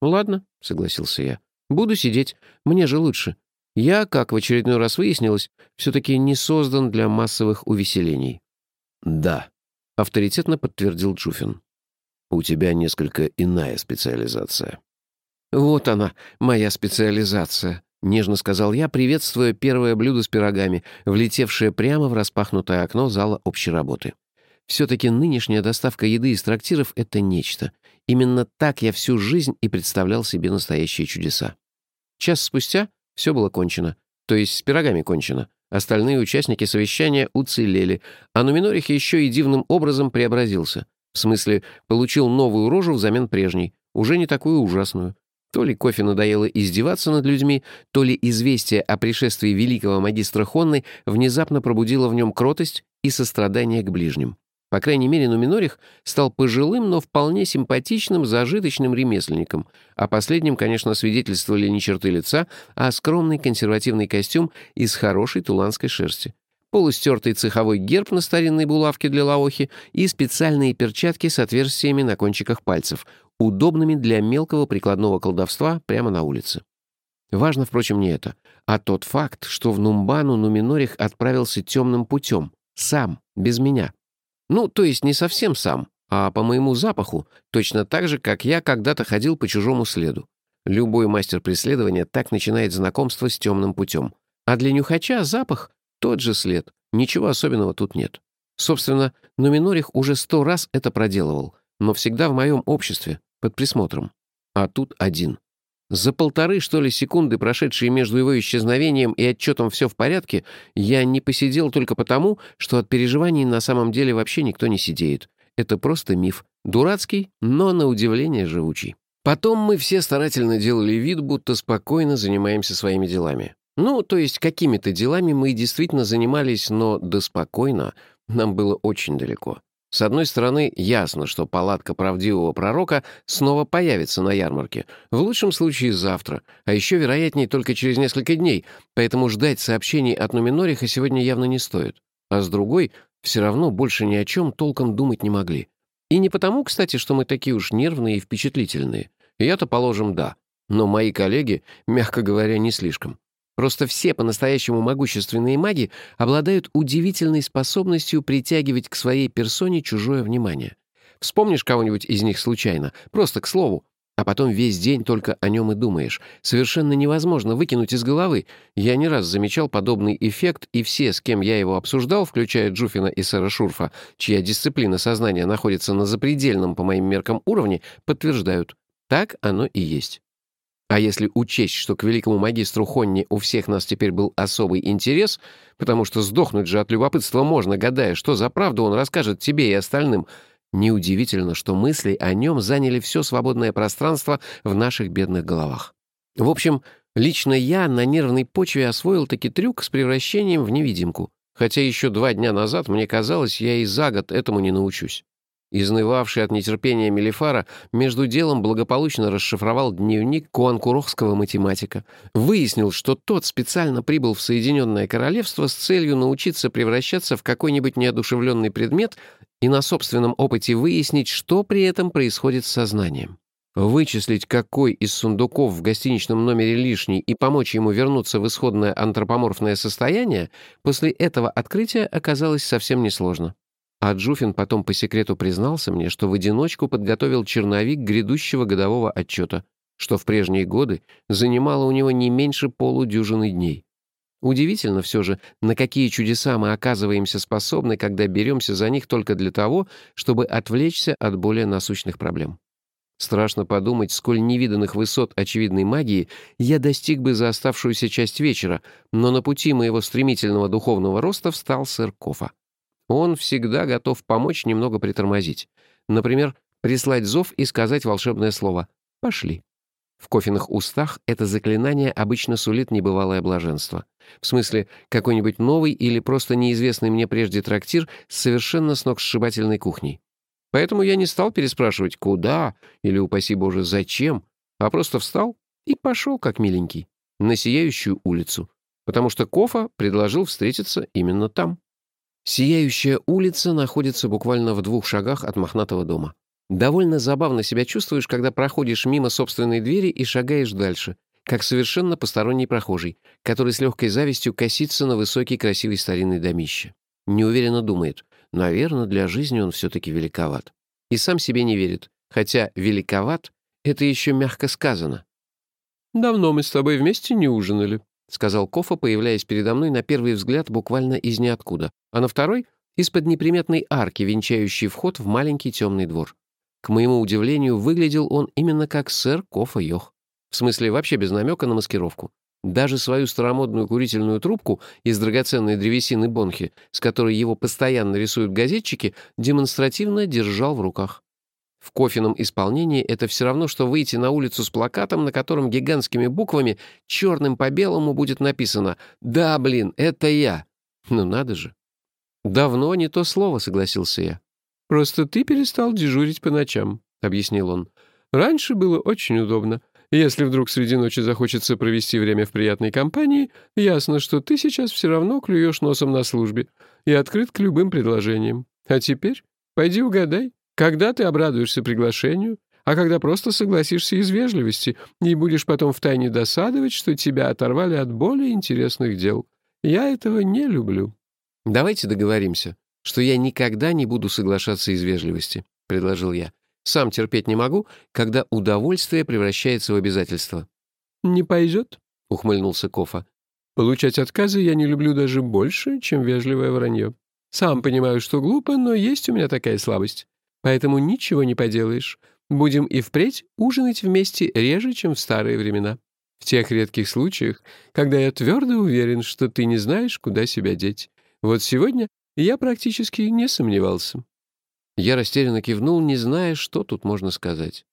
«Ладно», — согласился я. «Буду сидеть. Мне же лучше. Я, как в очередной раз выяснилось, все-таки не создан для массовых увеселений. «Да», — авторитетно подтвердил Джуфин. «У тебя несколько иная специализация». «Вот она, моя специализация», — нежно сказал я, приветствуя первое блюдо с пирогами, влетевшее прямо в распахнутое окно зала общей работы. Все-таки нынешняя доставка еды из трактиров — это нечто. Именно так я всю жизнь и представлял себе настоящие чудеса. Час спустя все было кончено. То есть с пирогами кончено. Остальные участники совещания уцелели, а Нуминорих еще и дивным образом преобразился. В смысле, получил новую рожу взамен прежней, уже не такую ужасную. То ли кофе надоело издеваться над людьми, то ли известие о пришествии великого магистра Хонны внезапно пробудило в нем кротость и сострадание к ближним. По крайней мере, Нуминорих стал пожилым, но вполне симпатичным, зажиточным ремесленником. А последним, конечно, свидетельствовали не черты лица, а скромный консервативный костюм из хорошей туланской шерсти. Полустертый цеховой герб на старинной булавке для лаохи и специальные перчатки с отверстиями на кончиках пальцев, удобными для мелкого прикладного колдовства прямо на улице. Важно, впрочем, не это, а тот факт, что в Нумбану Нуминорих отправился темным путем, сам, без меня. Ну, то есть не совсем сам, а по моему запаху, точно так же, как я когда-то ходил по чужому следу. Любой мастер преследования так начинает знакомство с темным путем. А для нюхача запах — тот же след. Ничего особенного тут нет. Собственно, Нуминорих уже сто раз это проделывал, но всегда в моем обществе, под присмотром. А тут один. За полторы, что ли, секунды, прошедшие между его исчезновением и отчетом «все в порядке», я не посидел только потому, что от переживаний на самом деле вообще никто не сидеет. Это просто миф. Дурацкий, но на удивление живучий. Потом мы все старательно делали вид, будто спокойно занимаемся своими делами. Ну, то есть какими-то делами мы действительно занимались, но да спокойно нам было очень далеко. С одной стороны, ясно, что палатка правдивого пророка снова появится на ярмарке. В лучшем случае завтра, а еще вероятнее только через несколько дней, поэтому ждать сообщений от Нуминориха сегодня явно не стоит. А с другой, все равно больше ни о чем толком думать не могли. И не потому, кстати, что мы такие уж нервные и впечатлительные. Я-то, положим, да. Но мои коллеги, мягко говоря, не слишком. Просто все по-настоящему могущественные маги обладают удивительной способностью притягивать к своей персоне чужое внимание. Вспомнишь кого-нибудь из них случайно, просто к слову, а потом весь день только о нем и думаешь. Совершенно невозможно выкинуть из головы. Я не раз замечал подобный эффект, и все, с кем я его обсуждал, включая Джуфина и сэра Шурфа, чья дисциплина сознания находится на запредельном по моим меркам уровне, подтверждают. Так оно и есть. А если учесть, что к великому магистру Хонни у всех нас теперь был особый интерес, потому что сдохнуть же от любопытства можно, гадая, что за правду он расскажет тебе и остальным, неудивительно, что мысли о нем заняли все свободное пространство в наших бедных головах. В общем, лично я на нервной почве освоил таки трюк с превращением в невидимку, хотя еще два дня назад мне казалось, я и за год этому не научусь. Изнывавший от нетерпения Мелифара между делом благополучно расшифровал дневник куанкурохского математика. Выяснил, что тот специально прибыл в Соединенное Королевство с целью научиться превращаться в какой-нибудь неодушевленный предмет и на собственном опыте выяснить, что при этом происходит с сознанием. Вычислить, какой из сундуков в гостиничном номере лишний и помочь ему вернуться в исходное антропоморфное состояние, после этого открытия оказалось совсем несложно. А Джуфин потом по секрету признался мне, что в одиночку подготовил черновик грядущего годового отчета, что в прежние годы занимало у него не меньше полудюжины дней. Удивительно все же, на какие чудеса мы оказываемся способны, когда беремся за них только для того, чтобы отвлечься от более насущных проблем. Страшно подумать, сколь невиданных высот очевидной магии я достиг бы за оставшуюся часть вечера, но на пути моего стремительного духовного роста встал сэр Кофа. Он всегда готов помочь немного притормозить. Например, прислать зов и сказать волшебное слово «пошли». В кофейных устах это заклинание обычно сулит небывалое блаженство. В смысле, какой-нибудь новый или просто неизвестный мне прежде трактир с совершенно сногсшибательной кухней. Поэтому я не стал переспрашивать «куда?» или, упаси Боже, «зачем?», а просто встал и пошел, как миленький, на Сияющую улицу, потому что Кофа предложил встретиться именно там. Сияющая улица находится буквально в двух шагах от мохнатого дома. Довольно забавно себя чувствуешь, когда проходишь мимо собственной двери и шагаешь дальше, как совершенно посторонний прохожий, который с легкой завистью косится на высокий красивый старинный домище. Неуверенно думает, наверное, для жизни он все-таки великоват. И сам себе не верит, хотя «великоват» — это еще мягко сказано. «Давно мы с тобой вместе не ужинали», — сказал Кофа, появляясь передо мной на первый взгляд буквально из ниоткуда, а на второй — из-под неприметной арки, венчающей вход в маленький темный двор. К моему удивлению, выглядел он именно как сэр Кофа Йох. В смысле, вообще без намека на маскировку. Даже свою старомодную курительную трубку из драгоценной древесины Бонхи, с которой его постоянно рисуют газетчики, демонстративно держал в руках. В кофеном исполнении это все равно, что выйти на улицу с плакатом, на котором гигантскими буквами черным по белому будет написано «Да, блин, это я». Ну надо же. «Давно не то слово», — согласился я. «Просто ты перестал дежурить по ночам», — объяснил он. «Раньше было очень удобно. Если вдруг среди ночи захочется провести время в приятной компании, ясно, что ты сейчас все равно клюешь носом на службе и открыт к любым предложениям. А теперь пойди угадай, когда ты обрадуешься приглашению, а когда просто согласишься из вежливости и будешь потом втайне досадовать, что тебя оторвали от более интересных дел. Я этого не люблю». «Давайте договоримся, что я никогда не буду соглашаться из вежливости», — предложил я. «Сам терпеть не могу, когда удовольствие превращается в обязательство». «Не пойдет», — ухмыльнулся Кофа. «Получать отказы я не люблю даже больше, чем вежливое вранье. Сам понимаю, что глупо, но есть у меня такая слабость. Поэтому ничего не поделаешь. Будем и впредь ужинать вместе реже, чем в старые времена. В тех редких случаях, когда я твердо уверен, что ты не знаешь, куда себя деть. Вот сегодня я практически не сомневался». Я растерянно кивнул, не зная, что тут можно сказать.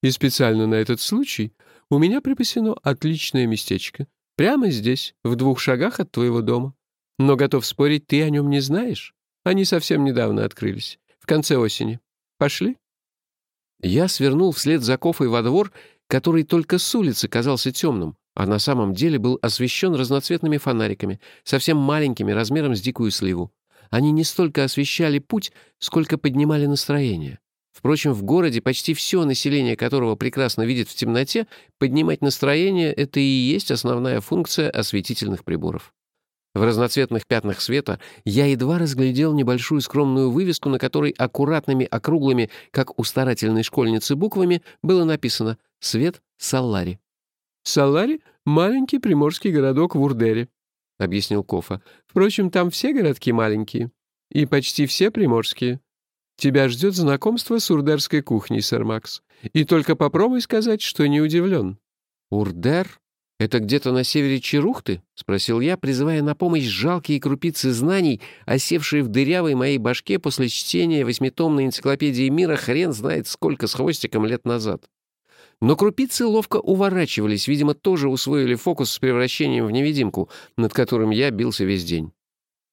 «И специально на этот случай у меня припасено отличное местечко. Прямо здесь, в двух шагах от твоего дома. Но готов спорить, ты о нем не знаешь. Они совсем недавно открылись, в конце осени. Пошли?» Я свернул вслед за Кофой во двор, который только с улицы казался темным, а на самом деле был освещен разноцветными фонариками, совсем маленькими, размером с дикую сливу. Они не столько освещали путь, сколько поднимали настроение. Впрочем, в городе почти все население которого прекрасно видит в темноте, поднимать настроение — это и есть основная функция осветительных приборов. В разноцветных пятнах света я едва разглядел небольшую скромную вывеску, на которой аккуратными округлыми, как у старательной школьницы буквами, было написано «Свет Саллари». «Саллари — маленький приморский городок в Урдере», — объяснил Кофа. «Впрочем, там все городки маленькие. И почти все приморские. Тебя ждет знакомство с урдерской кухней, сэр Макс. И только попробуй сказать, что не удивлен». «Урдер?» «Это где-то на севере Черухты?» — спросил я, призывая на помощь жалкие крупицы знаний, осевшие в дырявой моей башке после чтения восьмитомной энциклопедии мира хрен знает сколько с хвостиком лет назад. Но крупицы ловко уворачивались, видимо, тоже усвоили фокус с превращением в невидимку, над которым я бился весь день.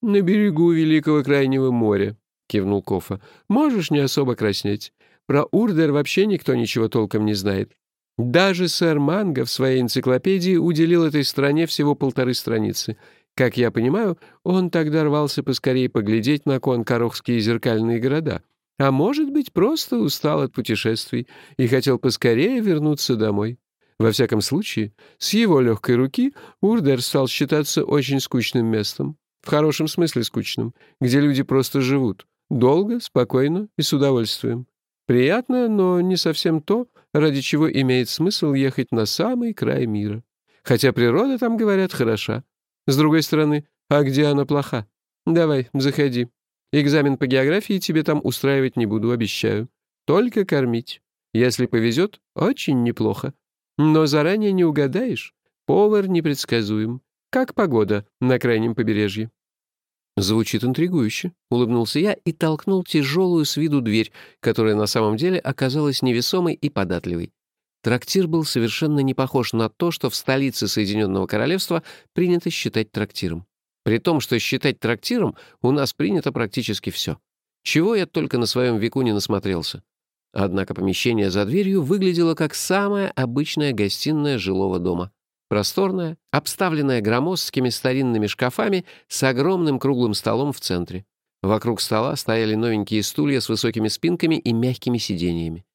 «На берегу Великого Крайнего моря», — кивнул Кофа. «Можешь не особо краснеть. Про Урдер вообще никто ничего толком не знает. Даже сэр Манго в своей энциклопедии уделил этой стране всего полторы страницы. Как я понимаю, он тогда рвался поскорее поглядеть на конкорохские зеркальные города. А может быть, просто устал от путешествий и хотел поскорее вернуться домой. Во всяком случае, с его легкой руки Урдер стал считаться очень скучным местом. В хорошем смысле скучным, где люди просто живут. Долго, спокойно и с удовольствием. Приятно, но не совсем то, ради чего имеет смысл ехать на самый край мира. Хотя природа там, говорят, хороша. С другой стороны, а где она плоха? Давай, заходи. Экзамен по географии тебе там устраивать не буду, обещаю. Только кормить. Если повезет, очень неплохо. Но заранее не угадаешь. Повар непредсказуем. Как погода на крайнем побережье. «Звучит интригующе», — улыбнулся я и толкнул тяжелую с виду дверь, которая на самом деле оказалась невесомой и податливой. Трактир был совершенно не похож на то, что в столице Соединенного Королевства принято считать трактиром. При том, что считать трактиром у нас принято практически все. Чего я только на своем веку не насмотрелся. Однако помещение за дверью выглядело как самая обычная гостиная жилого дома. Просторная, обставленная громоздкими старинными шкафами с огромным круглым столом в центре. Вокруг стола стояли новенькие стулья с высокими спинками и мягкими сиденьями.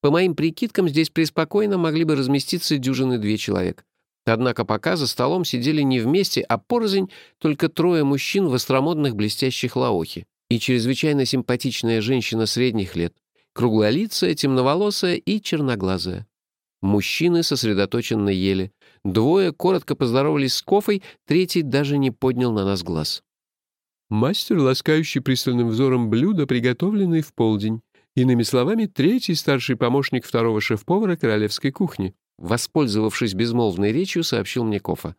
По моим прикидкам, здесь преспокойно могли бы разместиться дюжины две человек. Однако пока за столом сидели не вместе, а порознь только трое мужчин в остромодных блестящих лаохи и чрезвычайно симпатичная женщина средних лет, круглолицая, темноволосая и черноглазая. Мужчины сосредоточенно ели. Двое коротко поздоровались с Кофой, третий даже не поднял на нас глаз. Мастер, ласкающий пристальным взором блюдо, приготовленное в полдень. Иными словами, третий старший помощник второго шеф-повара королевской кухни. Воспользовавшись безмолвной речью, сообщил мне Кофа.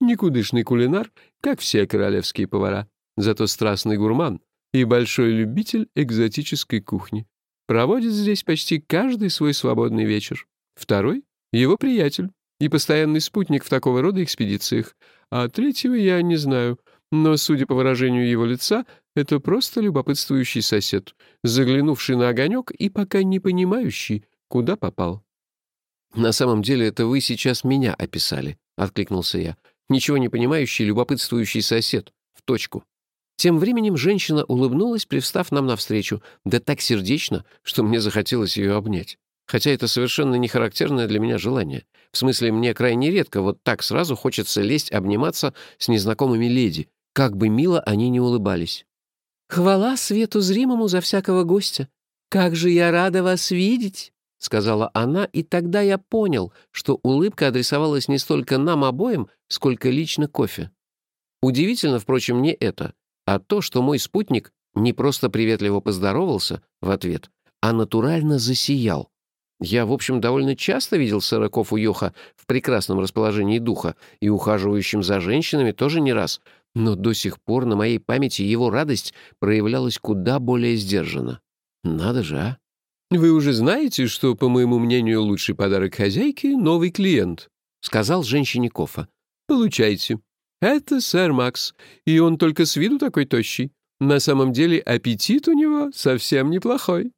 Никудышный кулинар, как все королевские повара, зато страстный гурман и большой любитель экзотической кухни. Проводит здесь почти каждый свой свободный вечер. Второй — его приятель и постоянный спутник в такого рода экспедициях. А третьего я не знаю, но, судя по выражению его лица, это просто любопытствующий сосед, заглянувший на огонек и пока не понимающий, куда попал. «На самом деле это вы сейчас меня описали», — откликнулся я. «Ничего не понимающий, любопытствующий сосед. В точку». Тем временем женщина улыбнулась, привстав нам навстречу, да так сердечно, что мне захотелось ее обнять. Хотя это совершенно не характерное для меня желание. В смысле, мне крайне редко вот так сразу хочется лезть обниматься с незнакомыми леди, как бы мило они ни улыбались. «Хвала свету зримому за всякого гостя! Как же я рада вас видеть!» — сказала она, и тогда я понял, что улыбка адресовалась не столько нам обоим, сколько лично кофе. Удивительно, впрочем, не это, а то, что мой спутник не просто приветливо поздоровался в ответ, а натурально засиял. Я, в общем, довольно часто видел сэра Кофу Йоха в прекрасном расположении духа и ухаживающим за женщинами тоже не раз, но до сих пор на моей памяти его радость проявлялась куда более сдержанно. Надо же, а? «Вы уже знаете, что, по моему мнению, лучший подарок хозяйке — новый клиент», — сказал женщине Кофа. «Получайте. Это сэр Макс, и он только с виду такой тощий. На самом деле аппетит у него совсем неплохой».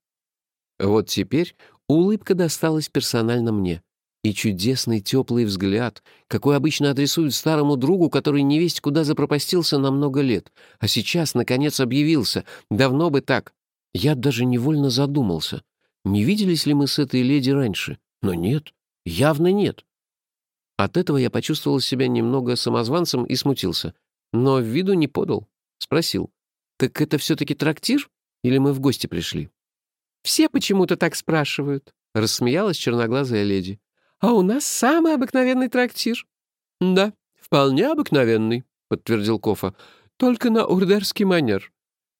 Вот теперь улыбка досталась персонально мне. И чудесный теплый взгляд, какой обычно адресуют старому другу, который невесть куда запропастился на много лет, а сейчас, наконец, объявился. Давно бы так. Я даже невольно задумался, не виделись ли мы с этой леди раньше. Но нет, явно нет. От этого я почувствовал себя немного самозванцем и смутился. Но виду не подал. Спросил, «Так это все-таки трактир? Или мы в гости пришли?» «Все почему-то так спрашивают», — рассмеялась черноглазая леди. «А у нас самый обыкновенный трактир». «Да, вполне обыкновенный», — подтвердил Кофа. «Только на урдерский манер.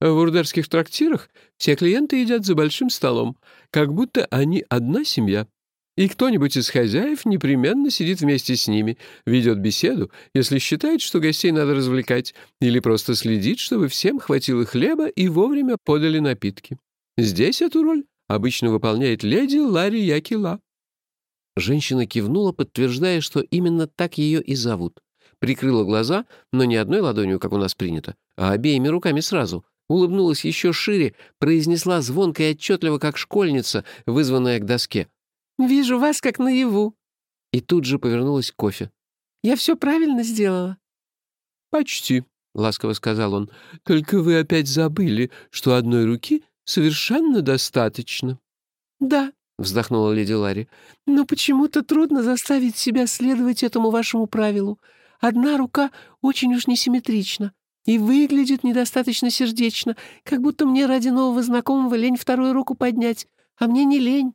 В урдерских трактирах все клиенты едят за большим столом, как будто они одна семья. И кто-нибудь из хозяев непременно сидит вместе с ними, ведет беседу, если считает, что гостей надо развлекать, или просто следит, чтобы всем хватило хлеба и вовремя подали напитки. Здесь эту роль обычно выполняет леди Ларри Якила. Женщина кивнула, подтверждая, что именно так ее и зовут. Прикрыла глаза, но не одной ладонью, как у нас принято, а обеими руками сразу. Улыбнулась еще шире, произнесла звонко и отчетливо, как школьница, вызванная к доске. «Вижу вас, как наяву». И тут же повернулась к кофе. «Я все правильно сделала?» «Почти», — ласково сказал он. «Только вы опять забыли, что одной руки совершенно достаточно». «Да», — вздохнула леди Ларри. «Но почему-то трудно заставить себя следовать этому вашему правилу. Одна рука очень уж несимметрична и выглядит недостаточно сердечно, как будто мне ради нового знакомого лень вторую руку поднять, а мне не лень».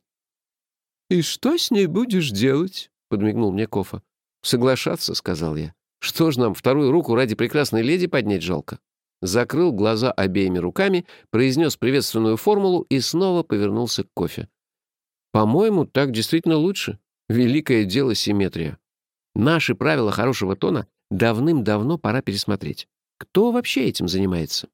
«И что с ней будешь делать?» — подмигнул мне Кофа. «Соглашаться», — сказал я. «Что ж нам, вторую руку ради прекрасной леди поднять жалко?» Закрыл глаза обеими руками, произнес приветственную формулу и снова повернулся к кофе. По-моему, так действительно лучше. Великое дело симметрия. Наши правила хорошего тона давным-давно пора пересмотреть. Кто вообще этим занимается?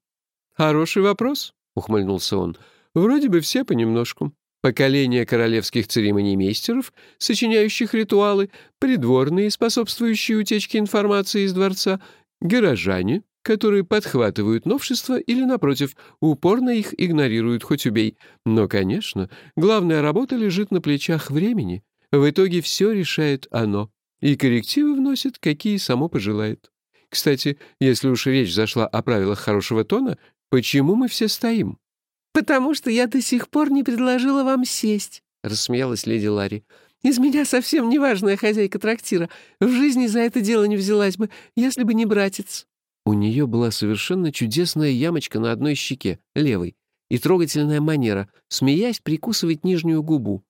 «Хороший вопрос», — ухмыльнулся он. «Вроде бы все понемножку. Поколение королевских церемониймейстеров, сочиняющих ритуалы, придворные, способствующие утечке информации из дворца, горожане, которые подхватывают новшества или, напротив, упорно их игнорируют хоть убей. Но, конечно, главная работа лежит на плечах времени. В итоге все решает оно. И коррективы вносит, какие само пожелает. Кстати, если уж речь зашла о правилах хорошего тона, почему мы все стоим? «Потому что я до сих пор не предложила вам сесть», — рассмеялась леди Ларри. «Из меня совсем неважная хозяйка трактира. В жизни за это дело не взялась бы, если бы не братец». У нее была совершенно чудесная ямочка на одной щеке, левой, и трогательная манера, смеясь, прикусывать нижнюю губу.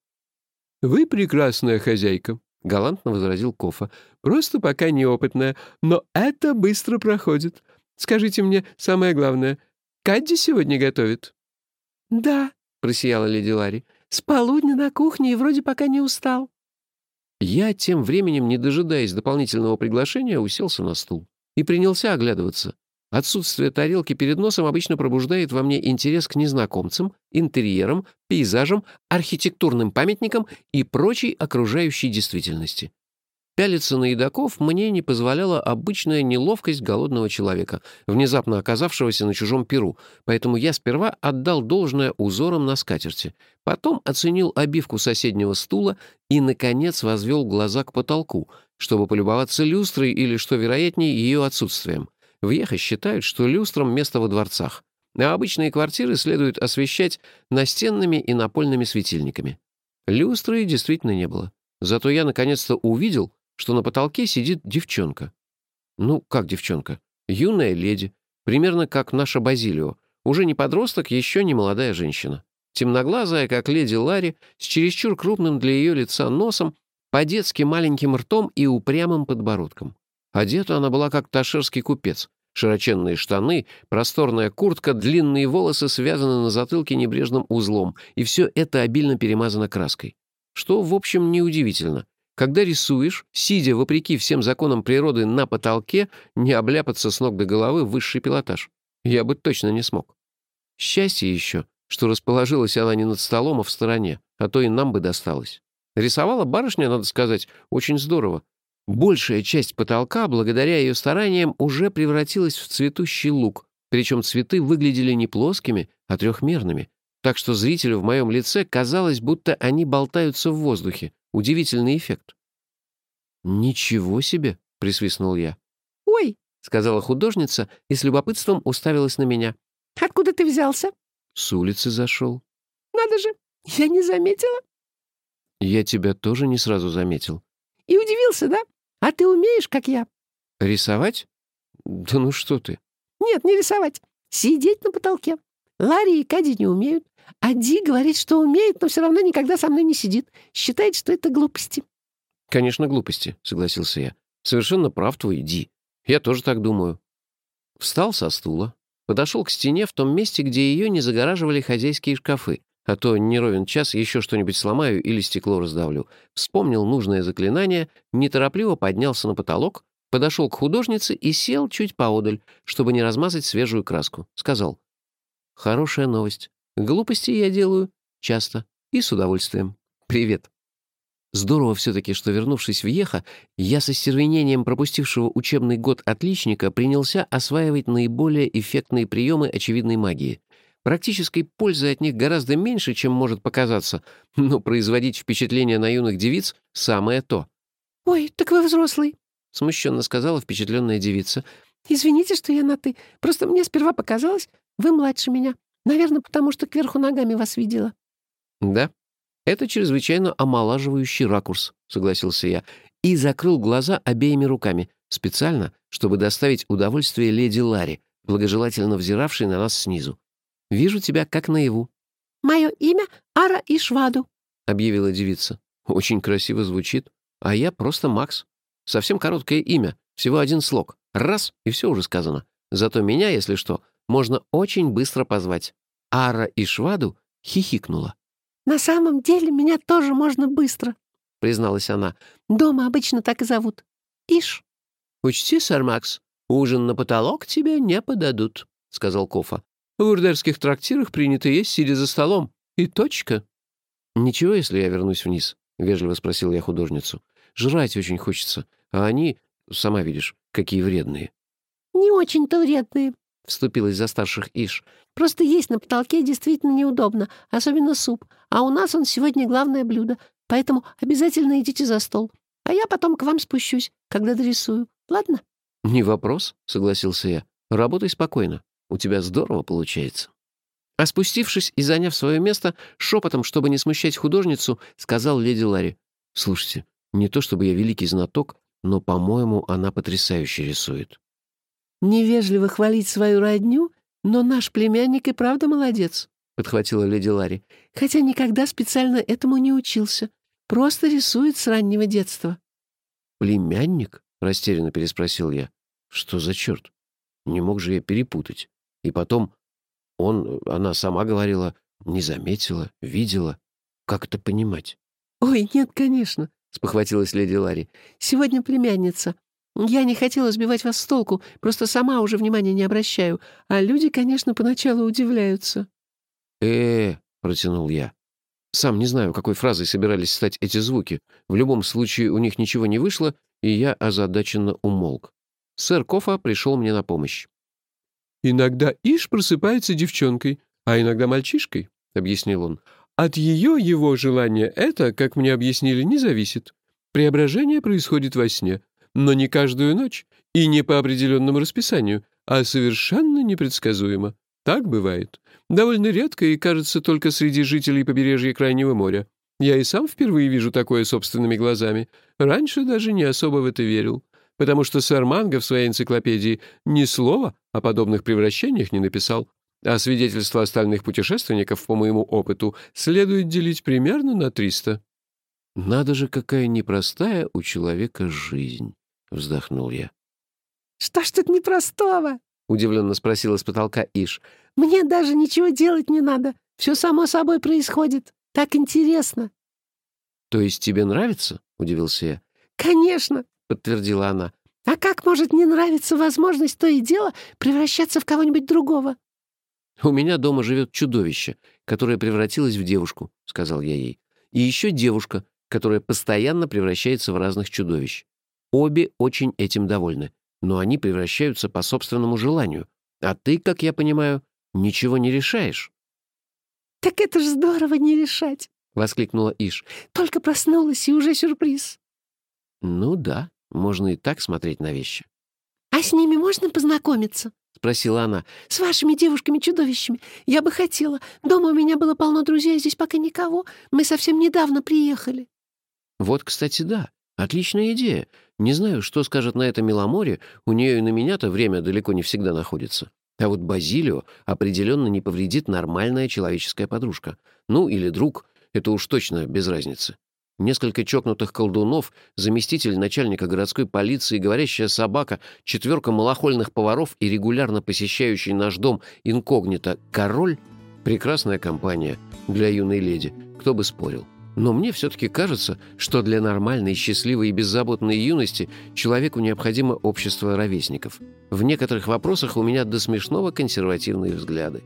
«Вы прекрасная хозяйка», — галантно возразил Кофа. «Просто пока неопытная, но это быстро проходит. Скажите мне самое главное, Кадди сегодня готовит?» «Да», — просияла леди Ларри, — «с полудня на кухне и вроде пока не устал». Я тем временем, не дожидаясь дополнительного приглашения, уселся на стул и принялся оглядываться. Отсутствие тарелки перед носом обычно пробуждает во мне интерес к незнакомцам, интерьерам, пейзажам, архитектурным памятникам и прочей окружающей действительности. Пялиться на едоков мне не позволяла обычная неловкость голодного человека, внезапно оказавшегося на чужом перу, поэтому я сперва отдал должное узорам на скатерти, потом оценил обивку соседнего стула и, наконец, возвел глаза к потолку, чтобы полюбоваться люстрой или, что вероятнее, ее отсутствием. В Ехе считают, что люстрам место во дворцах, а обычные квартиры следует освещать настенными и напольными светильниками. Люстры действительно не было. Зато я наконец-то увидел, что на потолке сидит девчонка. Ну, как девчонка? Юная леди, примерно как наша Базилио. Уже не подросток, еще не молодая женщина. Темноглазая, как леди Ларри, с чересчур крупным для ее лица носом, по-детски маленьким ртом и упрямым подбородком. Одета она была как ташерский купец. Широченные штаны, просторная куртка, длинные волосы связаны на затылке небрежным узлом, и все это обильно перемазано краской. что, в общем, неудивительно. Когда рисуешь, сидя вопреки всем законам природы на потолке, не обляпаться с ног до головы высший пилотаж. Я бы точно не смог. Счастье еще, что расположилась она не над столом, а в стороне, а то и нам бы досталось. Рисовала барышня, надо сказать, очень здорово. Большая часть потолка, благодаря ее стараниям, уже превратилась в цветущий луг, причем цветы выглядели не плоскими, а трехмерными, так что зрителю в моем лице казалось, будто они болтаются в воздухе, Удивительный эффект. «Ничего себе!» — присвистнул я. «Ой!» — сказала художница и с любопытством уставилась на меня. «Откуда ты взялся?» «С улицы зашел». «Надо же! Я не заметила». «Я тебя тоже не сразу заметил». «И удивился, да? А ты умеешь, как я?» «Рисовать? Да ну что ты!» «Нет, не рисовать. Сидеть на потолке. Ларри и Кади не умеют. А Ди говорит, что умеет, но все равно никогда со мной не сидит. Считает, что это глупости». «Конечно, глупости», — согласился я. «Совершенно прав твой Ди. Я тоже так думаю». Встал со стула, подошел к стене в том месте, где ее не загораживали хозяйские шкафы, а то не ровен час еще что-нибудь сломаю или стекло раздавлю. Вспомнил нужное заклинание, неторопливо поднялся на потолок, подошел к художнице и сел чуть поодаль, чтобы не размазать свежую краску. Сказал, «Хорошая новость. Глупости я делаю часто и с удовольствием. Привет. Здорово все-таки, что, вернувшись в Еха, я со стервенением пропустившего учебный год отличника принялся осваивать наиболее эффектные приемы очевидной магии. Практической пользы от них гораздо меньше, чем может показаться, но производить впечатление на юных девиц — самое то. «Ой, так вы взрослый», — смущенно сказала впечатленная девица. «Извините, что я на «ты». Просто мне сперва показалось, вы младше меня. Наверное, потому что кверху ногами вас видела». «Да, это чрезвычайно омолаживающий ракурс», — согласился я, и закрыл глаза обеими руками, специально, чтобы доставить удовольствие леди Ларри, благожелательно взиравшей на нас снизу. «Вижу тебя как наяву». «Мое имя Ара Ишваду», — объявила девица. «Очень красиво звучит. А я просто Макс. Совсем короткое имя, всего один слог. Раз, и все уже сказано. Зато меня, если что, можно очень быстро позвать. Ара Ишваду хихикнула. «На самом деле меня тоже можно быстро», — призналась она. «Дома обычно так и зовут. Иш». «Учти, сэр Макс, ужин на потолок тебе не подадут», — сказал Кофа. «В урдерских трактирах принято есть, сидя за столом. И точка». «Ничего, если я вернусь вниз?» — вежливо спросил я художницу. «Жрать очень хочется, а они, сама видишь, какие вредные». «Не очень-то вредные», — вступилась за старших Иш. «Просто есть на потолке действительно неудобно, особенно суп. А у нас он сегодня главное блюдо, поэтому обязательно идите за стол. А я потом к вам спущусь, когда дорисую. Ладно?» «Не вопрос», — согласился я. «Работай спокойно. У тебя здорово получается». А спустившись и заняв свое место, шепотом, чтобы не смущать художницу, сказал леди Ларри. «Слушайте, не то чтобы я великий знаток, но, по-моему, она потрясающе рисует». «Невежливо хвалить свою родню, но наш племянник и правда молодец», — подхватила леди Ларри. «Хотя никогда специально этому не учился. Просто рисует с раннего детства». «Племянник?» — растерянно переспросил я. «Что за черт? Не мог же я перепутать. И потом он, она сама говорила, не заметила, видела. Как это понимать?» «Ой, нет, конечно», — спохватилась леди Ларри. «Сегодня племянница. Я не хотела сбивать вас с толку, просто сама уже внимания не обращаю, а люди, конечно, поначалу удивляются». «Э-э», протянул я. Сам не знаю, какой фразой собирались стать эти звуки. В любом случае у них ничего не вышло, и я озадаченно умолк. Сэр Кофа пришел мне на помощь. «Иногда Иш просыпается девчонкой, а иногда мальчишкой», — объяснил он. «От ее его желания это, как мне объяснили, не зависит. Преображение происходит во сне, но не каждую ночь и не по определенному расписанию, а совершенно непредсказуемо. Так бывает. Довольно редко и, кажется, только среди жителей побережья Крайнего моря. Я и сам впервые вижу такое собственными глазами. Раньше даже не особо в это верил. Потому что сэр Манго в своей энциклопедии ни слова о подобных превращениях не написал. А свидетельства остальных путешественников, по моему опыту, следует делить примерно на 300. Надо же, какая непростая у человека жизнь. — вздохнул я. «Что ж тут непростого?» — удивленно спросила с потолка Иш. «Мне даже ничего делать не надо. Все само собой происходит. Так интересно». «То есть тебе нравится?» — удивился я. «Конечно», — подтвердила она. «А как может не нравиться возможность то и дело превращаться в кого-нибудь другого?» «У меня дома живет чудовище, которое превратилось в девушку», — сказал я ей. «И еще девушка, которая постоянно превращается в разных чудовищ. Обе очень этим довольны, но они превращаются по собственному желанию. А ты, как я понимаю, ничего не решаешь». «Так это ж здорово не решать!» — воскликнула Иш. «Только проснулась, и уже сюрприз». «Ну да, можно и так смотреть на вещи». «А с ними можно познакомиться?» — спросила она. «С вашими девушками-чудовищами. Я бы хотела. Дома у меня было полно друзей, а здесь пока никого. Мы совсем недавно приехали». «Вот, кстати, да. Отличная идея. Не знаю, что скажет на это Миломоре. У нее и на меня-то время далеко не всегда находится. А вот Базилио определенно не повредит нормальная человеческая подружка. Ну, или друг. Это уж точно без разницы. Несколько чокнутых колдунов, заместитель начальника городской полиции, говорящая собака, четверка малохольных поваров и регулярно посещающий наш дом инкогнито король — прекрасная компания для юной леди, кто бы спорил. Но мне все-таки кажется, что для нормальной, счастливой и беззаботной юности человеку необходимо общество ровесников. В некоторых вопросах у меня до смешного консервативные взгляды.